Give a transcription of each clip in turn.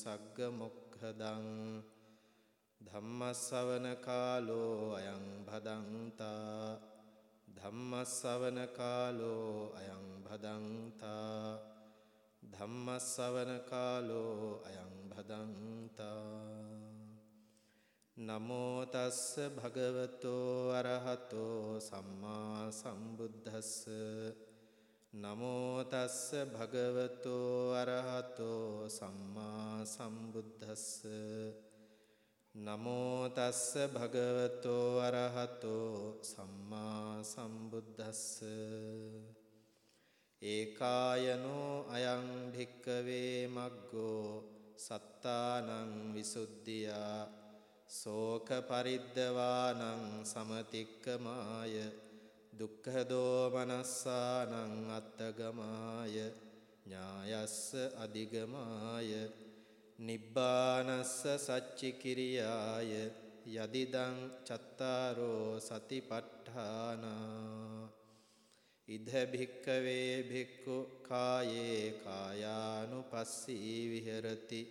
සග්ග මොක්ඛදං ධම්මස්සවන කාලෝ අයං භදන්තා ධම්මස්සවන කාලෝ අයං භදන්තා ධම්මස්සවන කාලෝ අයං භදන්තා නමෝ තස්ස භගවතෝ අරහතෝ සම්මා සම්බුද්දස්ස නමෝ තස්ස භගවතෝ අරහතෝ සම්මා සම්බුද්දස්ස. නමෝ තස්ස භගවතෝ අරහතෝ සම්මා සම්බුද්දස්ස. ඒකායනෝ අයං භික්කවේ මග්ගෝ සත්තානං විසුද්ධියා. සෝක පරිද්දවානං සමතික්කමාය. දුක්ඛ දෝමනස්සානං අත්තගමාය ඥායස්ස අධිගමාය නිබ්බානස්ස සච්චිකිරියාය යදිදං චත්තාරෝ සතිපට්ඨානා. ඉද භික්කවේ භික්ඛු කායේ කායානුපස්සී විහෙරති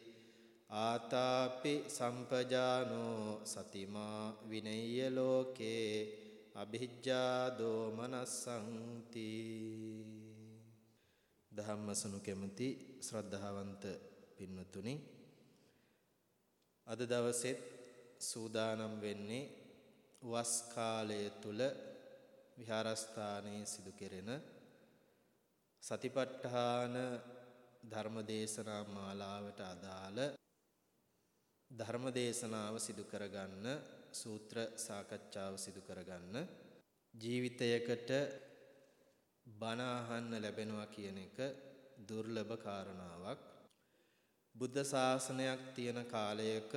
ආතාපි සම්පජානෝ සතිමා විනය්‍ය ලෝකේ අභිජ්ජා දෝමනස්සන්ති. ධම්මසනු කැමති ශ්‍රද්ධාවන්ත පින්වතුනි අද දවසෙත් සූදානම් වෙන්නේ වස් කාලය තුල විහාරස්ථානයේ සිදු කෙරෙන සතිපට්ඨාන ධර්මදේශනා මාලාවට අදාළ ධර්ම දේශනාව සිදු කරගන්න සූත්‍ර සාකච්ඡාව සිදු කරගන්න. ජීවිතයකට බණ අහන්න ලැබෙනවා කියන එක දුර්ලභ කාරණාවක්. බුද්ධ ශාසනයක් තියෙන කාලයක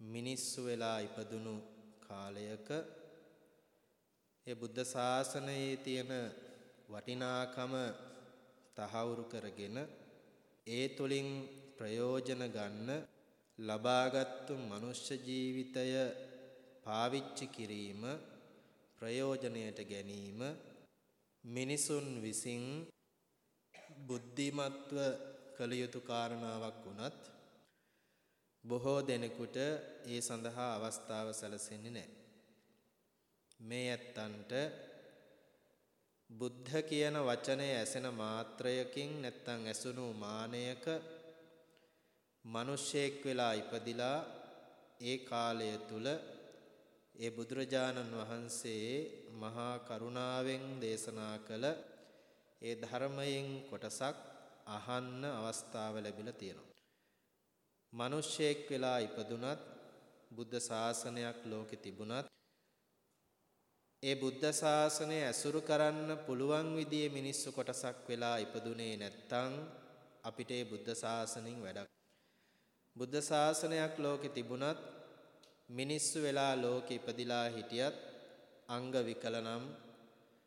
මිනිස්සු වෙලා ඉපදුණු කාලයක ඒ බුද්ධ ශාසනයේ තියෙන වටිනාකම තහවුරු කරගෙන ඒ තුලින් ප්‍රයෝජන ගන්න ලබාගත්තු මනුෂ්‍ය ජීවිතය පාවිච්චි කිරීම ප්‍රයෝජනයට ගැනීම මිනිසුන් විසින් බුද්ධිමත්ව කළ යුතු කාරණාවක් වුණත් බොහෝ දෙනෙකුට ඒ සඳහා අවස්ථාව සැලසෙන්නේ නැහැ. මේ ඇත්තන්ට බුද්ධ කියන වචනය ඇසෙන මාත්‍රයකින් නැත්තම් ඇසුණු මානයක මිනිසෙක් වෙලා ඉපදිලා ඒ කාලය තුල ඒ බුදුරජාණන් වහන්සේ මහා කරුණාවෙන් දේශනා කළ ඒ ධර්මයෙන් කොටසක් අහන්න අවස්ථාව ලැබිලා තියෙනවා. මිනිසෙක් වෙලා ඉපදුනත් බුද්ධ ශාසනයක් ලෝකෙ තිබුණත් ඒ බුද්ධ ශාසනය ඇසුරු කරන්න පුළුවන් විදිහේ මිනිස්සු කොටසක් වෙලා ඉපදුනේ නැත්තම් අපිට ඒ බුද්ධ ශාසනයෙන් වැඩක් බුද්ධ ශාසනයක් ලෝකෙ තිබුණත් මිනිස්සු වෙලා ලෝකෙ ඉපදිලා හිටියත් අංග විකල නම්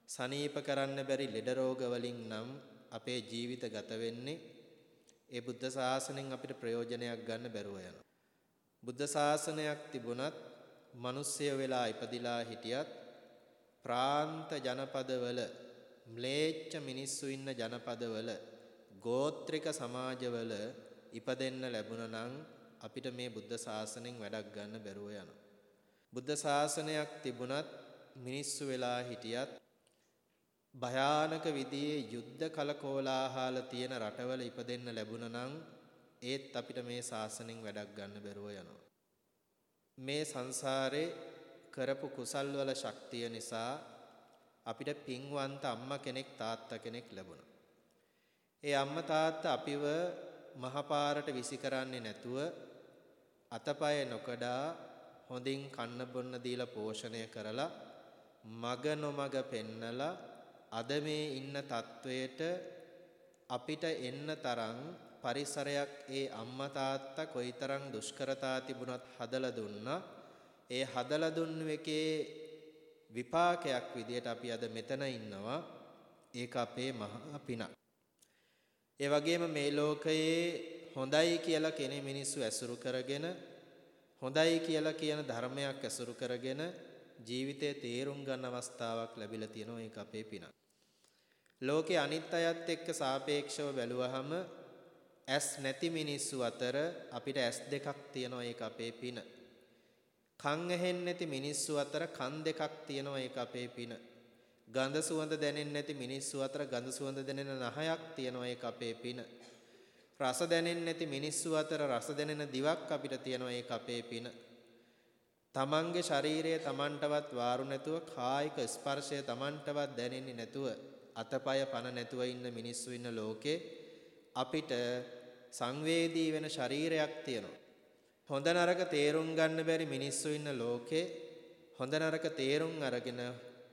සනීප කරන්න බැරි ලෙඩ රෝග වලින් නම් අපේ ජීවිත ගත වෙන්නේ ඒ බුද්ධ ශාසනයෙන් අපිට ප්‍රයෝජනයක් ගන්න බැරුව යනවා. බුද්ධ ශාසනයක් තිබුණත් මිනිස්සය වෙලා ඉපදිලා හිටියත් ප්‍රාන්ත ජනපදවල ම්ලේච්ඡ මිනිස්සු ඉන්න ජනපදවල ගෝත්‍රික සමාජවල ඉපදෙන්න ලැබුණා නම් අපිට මේ බුද්ධ ශාසනයෙන් වැඩක් ගන්න බැරුව යනවා. බුද්ධ ශාසනයක් තිබුණත් මිනිස්සු වෙලා හිටියත් භයානක විදිහේ යුද්ධ කලකෝලාහල තියෙන රටවල ඉපදෙන්න ලැබුණා නම් ඒත් අපිට මේ ශාසනයෙන් වැඩක් ගන්න බැරුව යනවා. මේ සංසාරේ කරපු කුසල් වල ශක්තිය නිසා අපිට පින්වන්ත අම්මා කෙනෙක් තාත්තා කෙනෙක් ලැබුණා. ඒ අම්මා තාත්තා අපිව මහපාරට විසි කරන්නේ නැතුව අතපය නොකඩා හොඳින් කන්න බොන්න දීලා පෝෂණය කරලා මග නොමග පෙන්නලා අද මේ ඉන්න තත්වයට අපිට එන්න තරම් පරිසරයක් ඒ අම්මා තාත්තා කොයිතරම් දුෂ්කරතා තිබුණත් හදලා දුන්නා. ඒ හදලා දුන්නු එකේ විපාකයක් විදියට අපි අද මෙතන ඉන්නවා. ඒක අපේ මහා පිනක්. ඒ වගේම මේ ලෝකයේ හොඳයි කියලා කෙනේ මිනිස්සු ඇසුරු කරගෙන හොඳයි කියලා කියන ධර්මයක් ඇසුරු කරගෙන ජීවිතයේ තේරුම් ගන්න අවස්ථාවක් ලැබිලා තියෙනවා ඒක අපේ පිනක්. ලෝකේ අනිත් අයත් එක්ක සාපේක්ෂව බැලුවහම ඇස් නැති මිනිස්සු අතර අපිට ඇස් දෙකක් තියෙනවා ඒක අපේ පින. කන් ඇහෙන්නේ නැති මිනිස්සු අතර කන් දෙකක් තියෙනවා ඒක අපේ පින. ගඳ සුවඳ දැනෙන්නේ නැති මිනිස්සු අතර ගඳ සුවඳ දැනෙන නහයක් තියෙනවා ඒක අපේ පින. රස දැනෙන්නේ නැති මිනිස්සු අතර රස දැනෙන දිවක් අපිට තියෙනවා ඒක අපේ පින. තමන්ගේ ශරීරය තමන්ටවත් වාරු නැතුව කායික ස්පර්ශය තමන්ටවත් දැනෙන්නේ නැතුව අතපය පන නැතුව ඉන්න මිනිස්සු ඉන්න ලෝකේ අපිට සංවේදී වෙන ශරීරයක් තියෙනවා. හොඳ නරක තේරුම් ගන්න බැරි මිනිස්සු ඉන්න ලෝකේ හොඳ නරක තේරුම් අරගෙන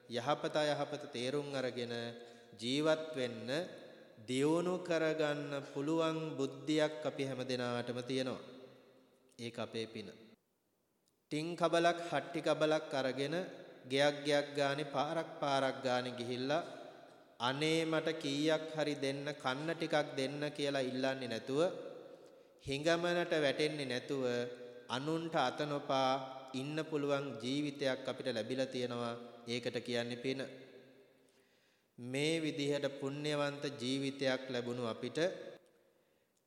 යහපත යහපත තේරුම් අරගෙන ජීවත් වෙන්න දියුණු කරගන්න පුළුවන් බුද්ධියක් අපි හැමදෙනාටම තියෙනවා. ඒක අපේ පින. ටින් කබලක් හට්ටි කබලක් අරගෙන ගෙයක් ගෙයක් ගානේ පාරක් පාරක් ගානේ ගිහිල්ලා අනේ මට කීයක් හරි දෙන්න කන්න ටිකක් දෙන්න කියලා ඉල්ලන්නේ නැතුව හිඟමනට වැටෙන්නේ නැතුව අනුන්ට අත නොපා ඉන්න පුළුවන් ජීවිතයක් අපිට ලැබිලා තියෙනවා ඒකට කියන්නේ පින මේ විදිහට පුණ්‍යවන්ත ජීවිතයක් ලැබුණු අපිට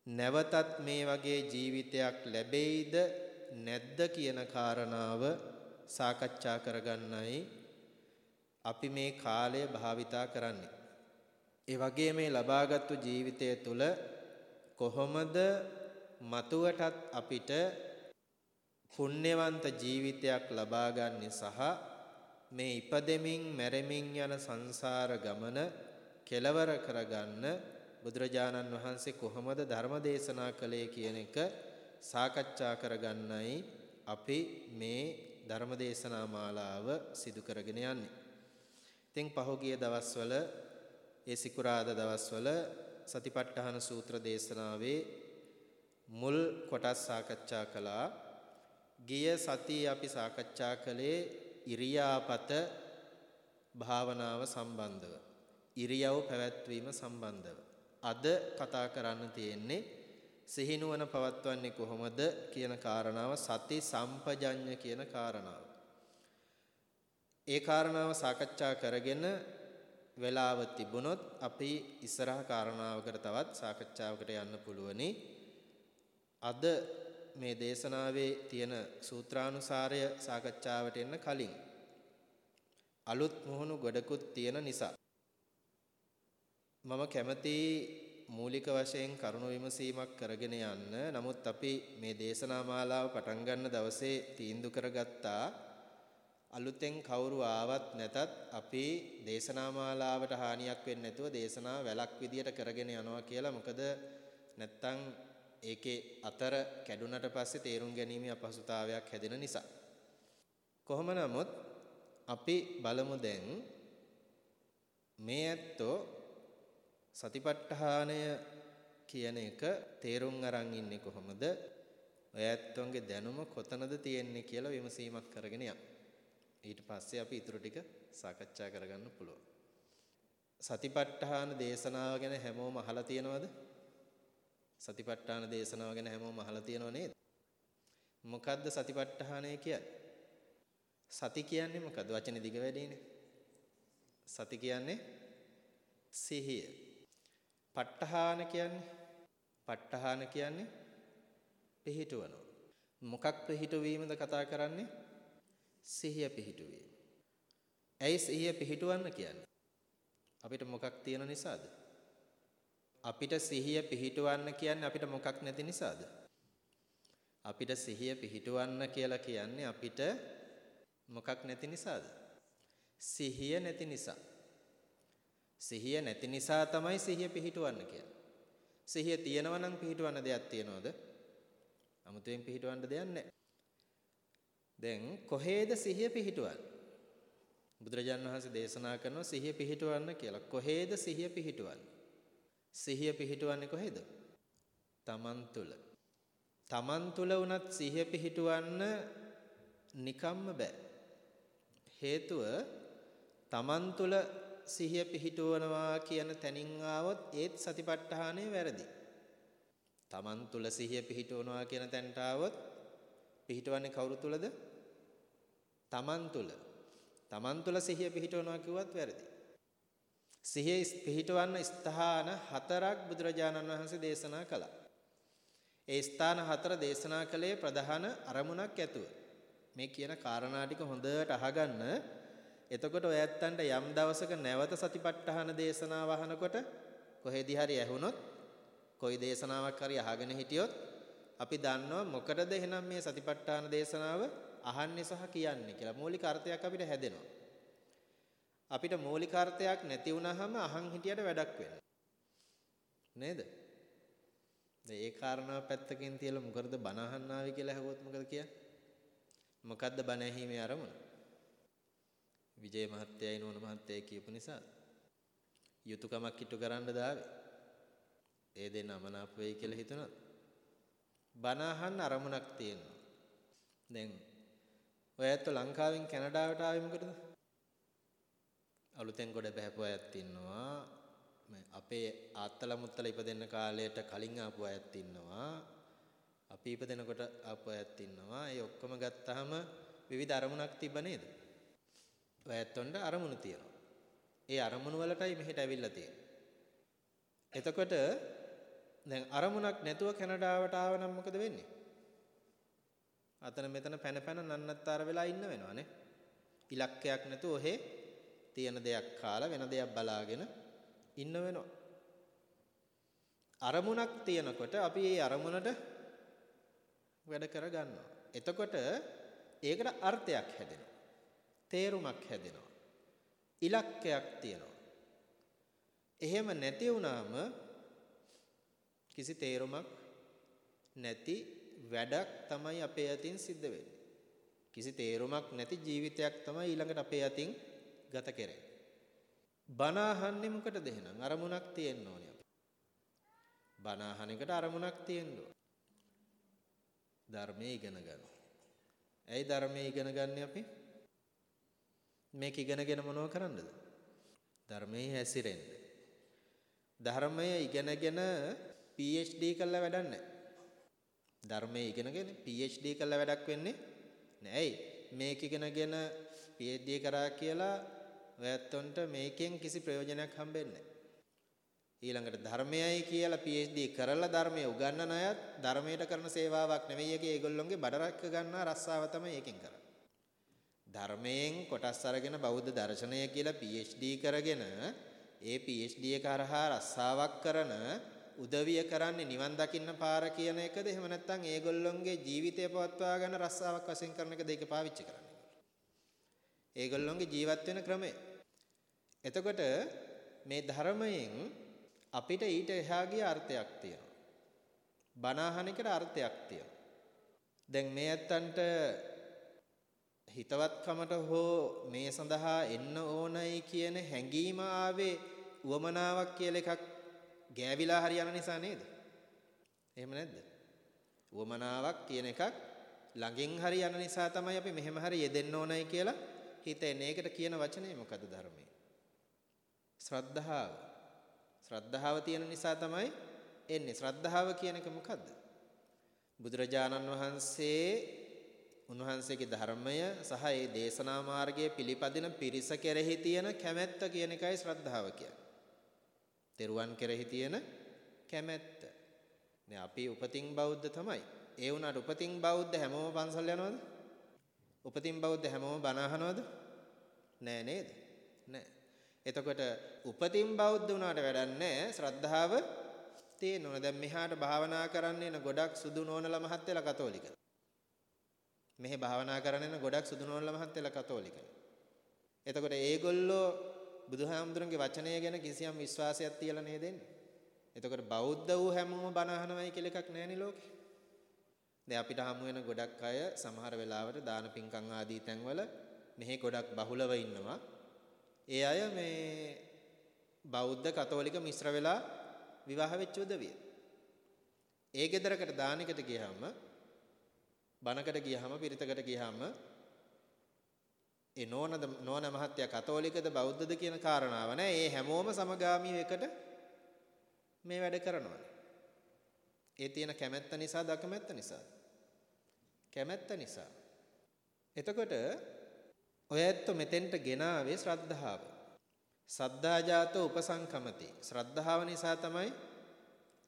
නැවතත් මේ වගේ ජීවිතයක් ලැබෙයිද නැද්ද කියන කාරණාව සාකච්ඡා කරගන්නයි අපි මේ කාලය භාවිතා කරන්නේ. ඒ වගේ මේ ලබාගත්තු ජීවිතය තුළ කොහොමද මතුවටත් අපිට පුණ්‍යවන්ත ජීවිතයක් ලබා ගන්න සහ මේ ඉපදෙමින් මැරෙමින් යන සංසාර ගමන කෙලවර කරගන්න බුදුරජාණන් වහන්සේ කොහොමද ධර්ම දේශනා කළේ කියන එක සාකච්ඡා කරගන්නයි අපි මේ ධර්ම දේශනා මාලාව සිදු කරගෙන යන්නේ. ඉතින් පහුගිය දවස්වල ඒ සිකුරාද දවස්වල සතිපට්ඨාන සූත්‍ර දේශනාවේ මුල් කොටස් සාකච්ඡා කළා. ගිය සතියේ අපි සාකච්ඡා කළේ ඉරියාපත භාවනාව සම්බන්ධව. ඉරියව් පැවැත්වීම සම්බන්ධව. අද කතා කරන්න තියෙන්නේ සිහිනුවන පවත්වන්නේ කොහොමද කියන කාරණාව සති සම්පජඤ්ඤ කියන කාරණාව. ඒ කාරණාව සාකච්ඡා කරගෙන වෙලාව තිබුණොත් අපි ඉස්සරහ කාරණාවකට තවත් සාකච්ඡාවකට යන්න පුළුවනි. අද මේ දේශනාවේ තියෙන සූත්‍රානුසාරය සාකච්ඡාවට එන්න කලින් අලුත් මුහුණු ගොඩකුත් තියෙන නිසා මම කැමති මූලික වශයෙන් කරුණු විමසීමක් කරගෙන යන්න. නමුත් අපි මේ දේශනා මාලාව පටන් ගන්න දවසේ තීන්දුව කරගත්තා අලුතෙන් කවුරු ආවත් නැතත් අපි දේශනා මාලාවට හානියක් වෙන්නේ නැතුව දේශනා වැලක් විදියට කරගෙන යනවා කියලා. මොකද නැත්තම් ඒකේ අතර කැඩුනට පස්සේ තේරුම් ගැනීම අපහසුතාවයක් හැදෙන නිසා. කොහොම නමුත් අපි බලමු දැන් මේ ඇත්තෝ සතිපට්ඨානය කියන එක තේරුම් අරන් ඉන්නේ කොහොමද? ඔය ඇත්තොන්ගේ දැනුම කොතනද තියෙන්නේ කියලා විමසීමක් කරගෙන යමු. ඊට පස්සේ අපි ඊටු ටික සාකච්ඡා කරගන්න පුළුවන්. සතිපට්ඨාන දේශනාව ගැන හැමෝම අහලා තියෙනවද? සතිපට්ඨාන දේශනාව ගැන හැමෝම අහලා තියෙනව නේද? මොකද්ද සතිපට්ඨානය කියන්නේ? සති කියන්නේ මොකද්ද? වචනේ දිග වැඩිනේ. සති කියන්නේ සිහිය. ප ဋ ාහන කියන්නේ ප ဋ ාහන කියන්නේ පිහිටවනවා. මොකක් පිහිටවීමද කතා කරන්නේ? සිහිය පිහිටුවීම. ඇයි සිහිය පිහිටවන්න කියන්නේ? අපිට මොකක් තියෙන නිසාද? අපිට සිහිය පිහිටවන්න කියන්නේ අපිට මොකක් නැති නිසාද? අපිට සිහිය පිහිටවන්න කියලා කියන්නේ අපිට මොකක් නැති නිසාද? සිහිය නැති නිසා. සිහිය නැති නිසා තමයි සිහිය පිහිටවන්න කියන්නේ. සිහිය තියෙනවා නම් පිහිටවන්න දෙයක් තියනවද? 아무තෙන් පිහිටවන්න දෙයක් නැහැ. දැන් කොහේද සිහිය පිහිටවන්නේ? බුදුරජාණන් වහන්සේ දේශනා කරනවා සිහිය පිහිටවන්න කියලා. කොහේද සිහිය පිහිටවන්නේ? සිහිය පිහිටවන්නේ කොහෙද? තමන් තුල. තමන් තුල වුණත් සිහිය පිහිටවන්න නිකම්ම බෑ. හේතුව තමන් තුල සිහිය පිහිටුවනවා කියන තැනින් ආවොත් ඒත් සතිපට්ඨානය වැරදි. තමන් තුල සිහිය පිහිටුවනවා කියන තැනට ආවොත් පිහිටවන්නේ කවුරු තුලද? තමන් තුල. Taman තුල සිහිය පිහිටවනවා කිව්වත් වැරදි. සිහිය පිහිටවන්න ස්ථාන හතරක් බුදුරජාණන් වහන්සේ දේශනා කළා. ඒ ස්ථාන හතර දේශනා කළේ ප්‍රධාන අරමුණක් ඇතුව. මේ කියන කාරණා ටික හොඳට අහගන්න. එතකොට ඔය ඇත්තන්ට යම් දවසක නැවත සතිපට්ඨාන දේශනාව අහනකොට කොහෙදි හරි ඇහුනොත් කොයි දේශනාවක් හරි අහගෙන හිටියොත් අපි දන්නවා මොකටද එහෙනම් මේ සතිපට්ඨාන දේශනාව අහන්නේ සහ කියන්නේ කියලා මූලික අර්ථයක් අපිට හැදෙනවා. අපිට මූලික අර්ථයක් නැති වුනහම අහන් හිටියට වැඩක් වෙන්නේ. නේද? දැන් ඒ කාරණාව පැත්තකින් තියලා මොකද බණ අහන්න ආවේ කියලා අහුවොත් මොකද කියන්නේ? මොකද්ද බණ ඇහිීමේ අරමුණ? විජේ මහත්තයයි නෝන මහත්තයයි කියපු නිසා යුතුයකමක් ඉටු කරන්න දාවේ. ඒ දෙන්න අමනාප වෙයි කියලා හිතුණා. බණ අහන්න අරමුණක් තියෙනවා. දැන් ඔය ඇත්ත ලංකාවෙන් කැනඩාවට ආවේ මොකටද? අලුතෙන් ගොඩ බහැපු අයත් ඉන්නවා. අපේ ආත්තල මුත්තල ඉපදෙන්න කාලයට කලින් ආපු අයත් ඉන්නවා. අපි ඉපදෙනකොට ආපු අයත් ඉන්නවා. ඒ ඔක්කොම ගත්තාම විවිධ අරමුණක් තිබ්බ නේද? ඔය ඇත්තොන්ට අරමුණු තියෙනවා. ඒ අරමුණු වලටයි මෙහෙට ඇවිල්ලා තියෙන්නේ. එතකොට දැන් අරමුණක් නැතුව කැනඩාවට ආව නම් මොකද වෙන්නේ? අතන මෙතන පැන පැන නන්නත්තර වෙලා ඉන්න වෙනවනේ. ඉලක්කයක් නැතුව ඔහෙ තියෙන දෙයක් කාලා වෙන දෙයක් බලාගෙන ඉන්න වෙනවා. අරමුණක් තියනකොට අපි ඒ අරමුණට වැඩ කර ගන්නවා. එතකොට ඒකට අර්ථයක් හැදෙනවා. තේරුමක් හැදෙනවා. ඉලක්කයක් තියෙනවා. එහෙම නැති වුණාම කිසි තේරුමක් නැති වැඩක් තමයි අපේ අතින් සිද්ධ වෙන්නේ. කිසි තේරුමක් නැති ජීවිතයක් තමයි ඊළඟට අපේ අතින් ගත කරන්නේ. බණ අහන්නේ මොකටද එහෙනම්? අරමුණක් තියෙන්න ඕනේ අපි. බණ අහන එකට අරමුණක් තියෙන්න ඕනේ. ධර්මයේ ඉගෙන ගන්න. ඇයි ධර්මයේ ඉගෙන ගන්න අපි? මේක ඉගෙනගෙන මොනව කරන්නද? ධර්මයේ හැසිරෙන්න. ධර්මය ඉගෙනගෙන PhD කරලා වැඩක් නැහැ. ධර්මයේ ඉගෙනගෙන PhD කරලා වැඩක් වෙන්නේ නැහැ. මේක ඉගෙනගෙන PhD කරා කියලා ඔයත්ොන්ට මේකෙන් කිසි ප්‍රයෝජනයක් හම්බෙන්නේ ඊළඟට ධර්මයයි කියලා PhD කරලා ධර්මය උගන්වන අයත් ධර්මයට කරන සේවාවක් නෙවෙයි ඒකේ ඒගොල්ලොන්ගේ බඩරක්ක ගන්නා රස්සාව තමයි ඒකෙන් කරන්නේ. ධර්මයෙන් කොටස් අරගෙන බෞද්ධ දර්ශනය කියලා PhD කරගෙන ඒ PhD එක හරහා රස්සාවක් කරන උදවිය කරන්නේ නිවන් දකින්න පාර කියන එකද එහෙම නැත්නම් ඒගොල්ලොන්ගේ ජීවිතය පවත්වා ගන්න රස්සාවක් වශයෙන් කරන එකද ඒක පාවිච්චි කරන්නේ. ඒගොල්ලොන්ගේ ජීවත් වෙන ක්‍රමය. එතකොට මේ ධර්මයෙන් අපිට ඊට එහා ගිය අර්ථයක් තියෙනවා. බණ අහන එකට අර්ථයක් තියෙනවා. දැන් මේ ඇත්තන්ට හිතවත්කමට හෝ මේ සඳහා එන්න ඕනයි කියන හැඟීම ආවේ උවමනාවක් කියලා එකක් ගෑවිලා හරි යන නිසා නේද? එහෙම නැද්ද? උවමනාවක් කියන එකක් ළඟින් හරි යන නිසා තමයි අපි මෙහෙම හරි යෙදෙන්න ඕනයි කියලා හිතෙන්නේ. ඒකට කියන වචනේ මොකද ධර්මයේ? ශ්‍රද්ධාව. ශ්‍රද්ධාව තියෙන නිසා තමයි එන්නේ. ශ්‍රද්ධාව කියන එක මොකද්ද? බුදුරජාණන් වහන්සේ උන්වහන්සේගේ ධර්මය සහ ඒ දේශනා මාර්ගයේ පිළිපදින පිරිස කෙරෙහි තියෙන කැමැත්ත කියන එකයි ශ්‍රද්ධාව කියන්නේ. තෙරුවන් කෙරෙහි තියෙන කැමැත්ත. දැන් අපි උපතින් බෞද්ධ තමයි. ඒ වුණාට උපතින් බෞද්ධ හැමෝම පන්සල් යනවද? උපතින් බෞද්ධ හැමෝම බණ අහනවද? නෑ නේද? නෑ. එතකොට උපතින් බෞද්ධ වුණාට වැඩක් නෑ ශ්‍රද්ධාව තියෙනවා. දැන් මෙහාට භාවනා කරන්න එන ගොඩක් සුදු නෝනලා මහත්තයලා කතෝලික. මෙහි භාවනා කරන්න එන ගොඩක් සුදු නෝනලා මහත්තයලා කතෝලික. එතකොට ඒගොල්ලෝ බුදුහාමුදුරන්ගේ වචනය ගැන කිසියම් විශ්වාසයක් තියලා නේද එන්නේ. එතකොට බෞද්ධ වූ හැමෝම බණ අහනවයි කියලා එකක් නැහැනේ ලෝකේ. දැන් අපිට හමු වෙන ගොඩක් අය සමහර වෙලාවට දාන පින්කම් ආදී තැන්වල මෙහි ගොඩක් බහුලව ඉන්නවා. ඒ අය මේ බෞද්ධ කතෝලික මිශ්‍ර වෙලා විවාහ වෙච්ච උදවිය. ඒ ගෙදරකට දානකට ගියාම බණකට ගියාම පිරිතකට ගියාම ඒ නෝනද නෝන මහත්තයා කතෝලිකද බෞද්ධද කියන කාරණාව නෑ. ඒ හැමෝම සමගාමීව එකට මේ වැඩ කරනවා. ඒ තියෙන කැමැත්ත නිසාද අකමැත්ත නිසාද? කැමැත්ත නිසා. එතකොට ඔය ඇත්ත මෙතෙන්ට ගෙනාවේ ශ්‍රද්ධාව. සද්ධාජාතෝ උපසංකමති. ශ්‍රද්ධාව නිසා තමයි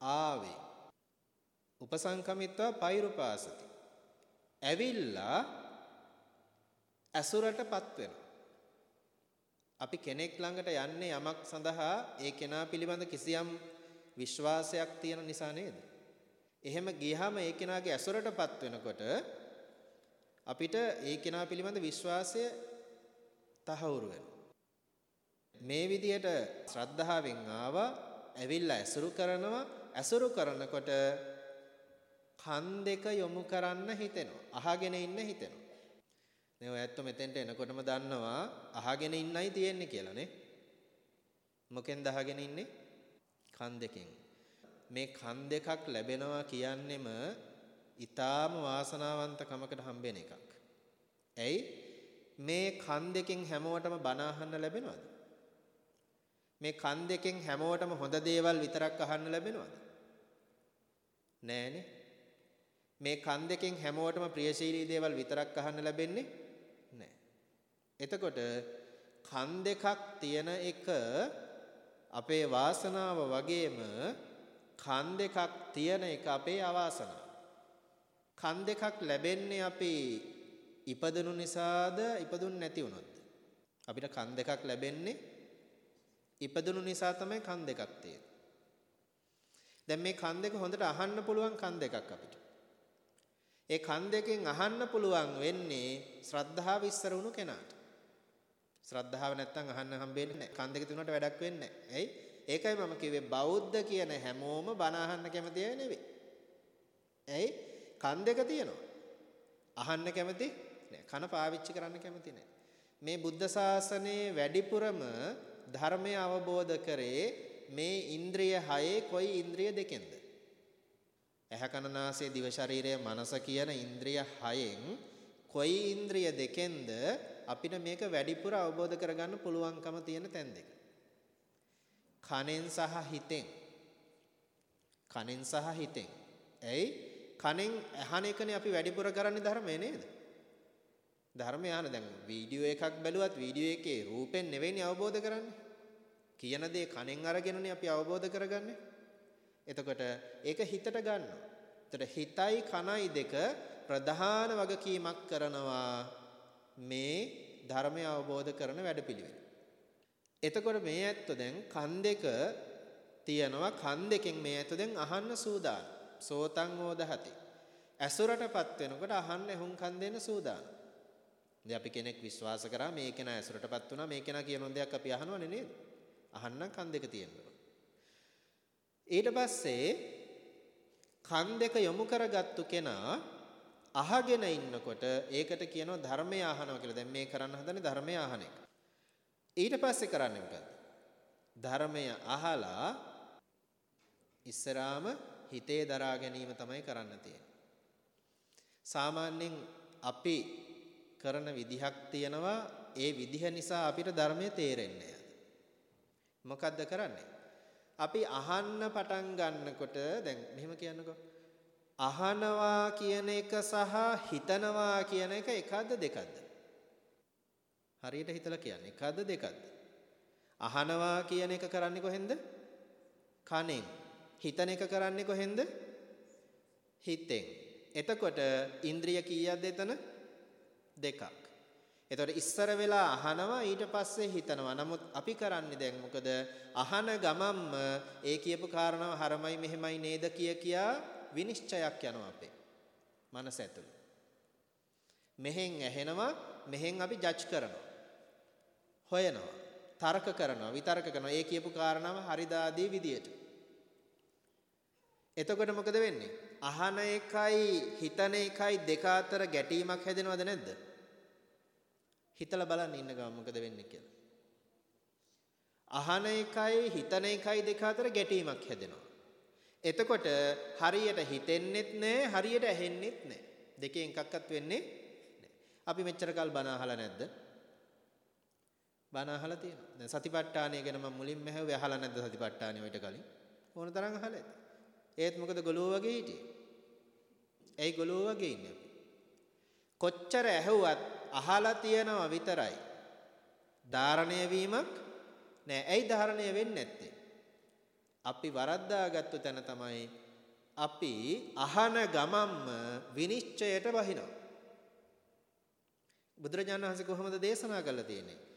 ආවේ. උපසංකමිත්වා පෛරුපාසති. ඇවිල්ලා ඇසුරටපත් වෙනවා. අපි කෙනෙක් ළඟට යන්නේ යමක් සඳහා ඒ කෙනා පිළිබඳ කිසියම් විශ්වාසයක් තියෙන නිසා නේද? එහෙම ගියහම ඒ කෙනාගේ ඇසුරටපත් වෙනකොට අපිට ඒ කෙනා පිළිබඳ විශ්වාසය තහවුරු වෙනවා. මේ විදිහට ශ්‍රද්ධාවෙන් ආවා ඇවිල්ලා ඇසුරු කරනවා ඇසුරු කරනකොට කන් දෙක යොමු කරන්න හිතෙනවා. අහගෙන ඉන්න හිතෙනවා. නේ ඔය ඇත්ත මෙතෙන්ට එනකොටම දන්නවා අහගෙන ඉන්නයි තියෙන්නේ කියලා නේ. මොකෙන්ද අහගෙන ඉන්නේ? කන් දෙකෙන්. මේ කන් දෙකක් ලැබෙනවා කියන්නෙම ඊටාම වාසනාවන්තකමකට හම්බෙන එකක්. ඇයි? මේ කන් දෙකෙන් හැමෝටම බණ අහන්න ලැබෙනවද? මේ කන් දෙකෙන් හැමෝටම හොඳ දේවල් විතරක් අහන්න ලැබෙනවද? නෑනේ. මේ කන් දෙකෙන් හැමෝටම ප්‍රියශීලී දේවල් විතරක් අහන්න ලැබෙන්නේ නෑ. එතකොට කන් දෙකක් තියෙන එක අපේ වාසනාව වගේම කන් දෙකක් තියෙන එක අපේ අවාසනාව. කන් දෙකක් ලැබෙන්නේ අපි ඉපදුණු නිසාද ඉපදුන් නැති වුණොත්ද? අපිට කන් දෙකක් ලැබෙන්නේ ඉපදුණු නිසා තමයි කන් දෙකක් තියෙන්නේ. දැන් මේ කන් දෙක හොඳට අහන්න පුළුවන් කන් දෙකක් අපිට. ඒ කන් දෙකෙන් අහන්න පුළුවන් වෙන්නේ ශ්‍රද්ධාව ඉස්සර වුණු කෙනාට. ශ්‍රද්ධාව නැත්තම් අහන්න හම්බෙන්නේ නැහැ. කන් දෙක තුනට වැඩක් වෙන්නේ නැහැ. ඇයි? ඒකයි මම කිව්වේ බෞද්ධ කියන හැමෝම බණ අහන්න කැමති අය නෙවෙයි. ඇයි? කන් දෙක තියෙනවා. අහන්න කැමති නැහැ. කන පාවිච්චි කරන්න කැමති නැහැ. මේ බුද්ධ ශාසනයේ වැඩිපුරම ධර්මය අවබෝධ කරේ මේ ඉන්ද්‍රිය හයේ කොයි ඉන්ද්‍රිය දෙකෙන්ද? ඇහැ කන නාසය දිව ශරීරය මනස කියන ඉන්ද්‍රිය හයෙන් කොයි ඉන්ද්‍රිය දෙකෙන්ද අපිට මේක වැඩිපුර අවබෝධ කරගන්න පුළුවන්කම තියෙන තැන් දෙක. කනෙන් සහ හිතෙන්. කනෙන් සහ හිතෙන්. ඇයි? කනෙන් අහන එකනේ අපි වැඩිපුර කරන්නේ ධර්මය නේද? ධර්මය අහන දැන් වීඩියෝ එකක් බැලුවත් වීඩියෝ එකේ රූපෙන් නෙවෙයි අවබෝධ කරන්නේ. කියන දේ කනෙන් අරගෙනනේ අපි අවබෝධ කරගන්නේ. එතකොට ඒක හිතට ගන්නවා. එතකොට හිතයි කනයි දෙක ප්‍රධාන වගකීමක් කරනවා මේ ධර්මය අවබෝධ කරන වැඩපිළිවෙල. එතකොට මේ ඇත්ත දැන් කන් දෙක තියනවා කන් දෙකෙන් මේ ඇත්ත දැන් අහන්න සූදානම්. සෝතං ඕදහති. ඇසුරටපත් වෙනකොට අහන්න එහුම් කන් දෙන්න සූදානම්. ඉතින් අපි කෙනෙක් විශ්වාස කරා මේ කෙනා ඇසුරටපත් වුණා මේ කෙනා කියන දෙයක් අපි අහනවනේ නේද? අහන්නම් කන් දෙක තියෙනවා. ඊට පස්සේ කන් දෙක යොමු කරගත්තු කෙනා අහගෙන ඉන්නකොට ඒකට කියනවා ධර්මය අහනවා කියලා. දැන් මේ කරන්න හදන්නේ ධර්මය අහන එක. ඊට පස්සේ කරන්නේ මොකද්ද? ධර්මය අහලා ඉස්සරාම හිතේ දරා ගැනීම තමයි කරන්න තියෙන්නේ. සාමාන්‍යයෙන් අපි කරන විදිහක් තියෙනවා ඒ විදිහ නිසා අපිට ධර්මය තේරෙන්නේ මොකද්ද කරන්නේ? අපි අහන්න පටන් ගන්නකොට දැන් මෙහෙම කියන්නකෝ. අහනවා කියන එක සහ හිතනවා කියන එක එකද දෙකද? හරියට හිතලා කියන්න. එකද දෙකද? අහනවා කියන එක කරන්නේ කොහෙන්ද? කනෙන්. හිතන එක කරන්නේ කොහෙන්ද? හිතෙන්. එතකොට ඉන්ද්‍රිය කීයක්ද එතන? දෙකක්. එතකොට ඉස්සර වෙලා අහනවා ඊට පස්සේ හිතනවා. නමුත් අපි කරන්නේ දැන් මොකද? අහන ගමම්ම ඒ කියපු කාරණාව හරමයි මෙහෙමයි නේද කිය කියා විනිශ්චයක් යනවා අපේ. මනස ඇතුළේ. මෙහෙන් ඇහෙනවා මෙහෙන් අපි ජජ් කරනවා. හොයනවා. තර්ක කරනවා විතර්ක කරනවා. ඒ කියපු කාරණාව හරිදාදී විදියට. එතකොට මොකද වෙන්නේ? අහන එකයි හිතන එකයි දෙක අතර ගැටීමක් හැදෙනවද නැද්ද? හිතලා බලන්න ඉන්න ගමන් මොකද වෙන්නේ කියලා. අහන එකයි හිතන එකයි දෙක අතර ගැටීමක් හැදෙනවා. එතකොට හරියට හිතෙන්නෙත් නෑ හරියට ඇහෙන්නෙත් නෑ. දෙකෙන් එකක්වත් වෙන්නේ නෑ. අපි මෙච්චර කල් බණ අහලා නැද්ද? බණ අහලා තියෙනවා. දැන් සතිපට්ඨානය ගැන මම මුලින්ම ඇහුවේ අහලා නැද්ද සතිපට්ඨානය ඔයිට කලින්? ඕන තරම් අහලා ඇති. ඒත් මොකද ගොළුව වගේ හිටියේ? ඇයි ගොළුව වගේ ඉන්නේ අපි? කොච්චර ඇහුවත් අහලා තියනවා විතරයි. ධාරණය වීමක් නෑ. ඇයි ධාරණය වෙන්නේ නැත්තේ? අපි වරද්දාගත්තු තැන තමයි අපි අහන ගමම්ම විනිශ්චයට බහිනවා. බුදුරජාණන් වහන්සේ කොහොමද දේශනා කළා තියෙන්නේ?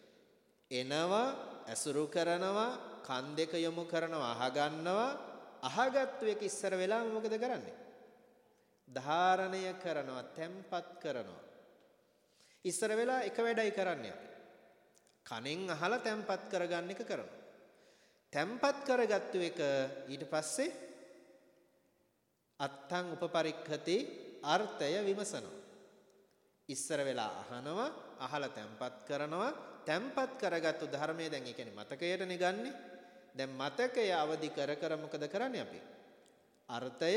එනවා, ඇසුරු කරනවා, කන් දෙක යොමු කරනවා, අහගන්නවා, අහගත්තු එක ඉස්සර වෙලාම මොකද කරන්නේ? ධාරණය කරනවා, තැම්පත් කරනවා. ඉස්සර වෙලා එක වැඩයි කරන්නේ අපි. කනෙන් අහලා තැම්පත් කරගන්න එක කරනවා. තැම්පත් කරගත්තු එක ඊට පස්සේ අත්තං උපපරික්ඛති අර්ථය විමසනවා. ඉස්සර වෙලා අහනවා, අහලා තැම්පත් කරනවා, තැම්පත් කරගත්තු ධර්මයේ දැන් ඒ කියන්නේ මතකයටනේ ගන්නෙ. දැන් මතකය අවදි කර කර මොකද කරන්නේ අපි? අර්ථය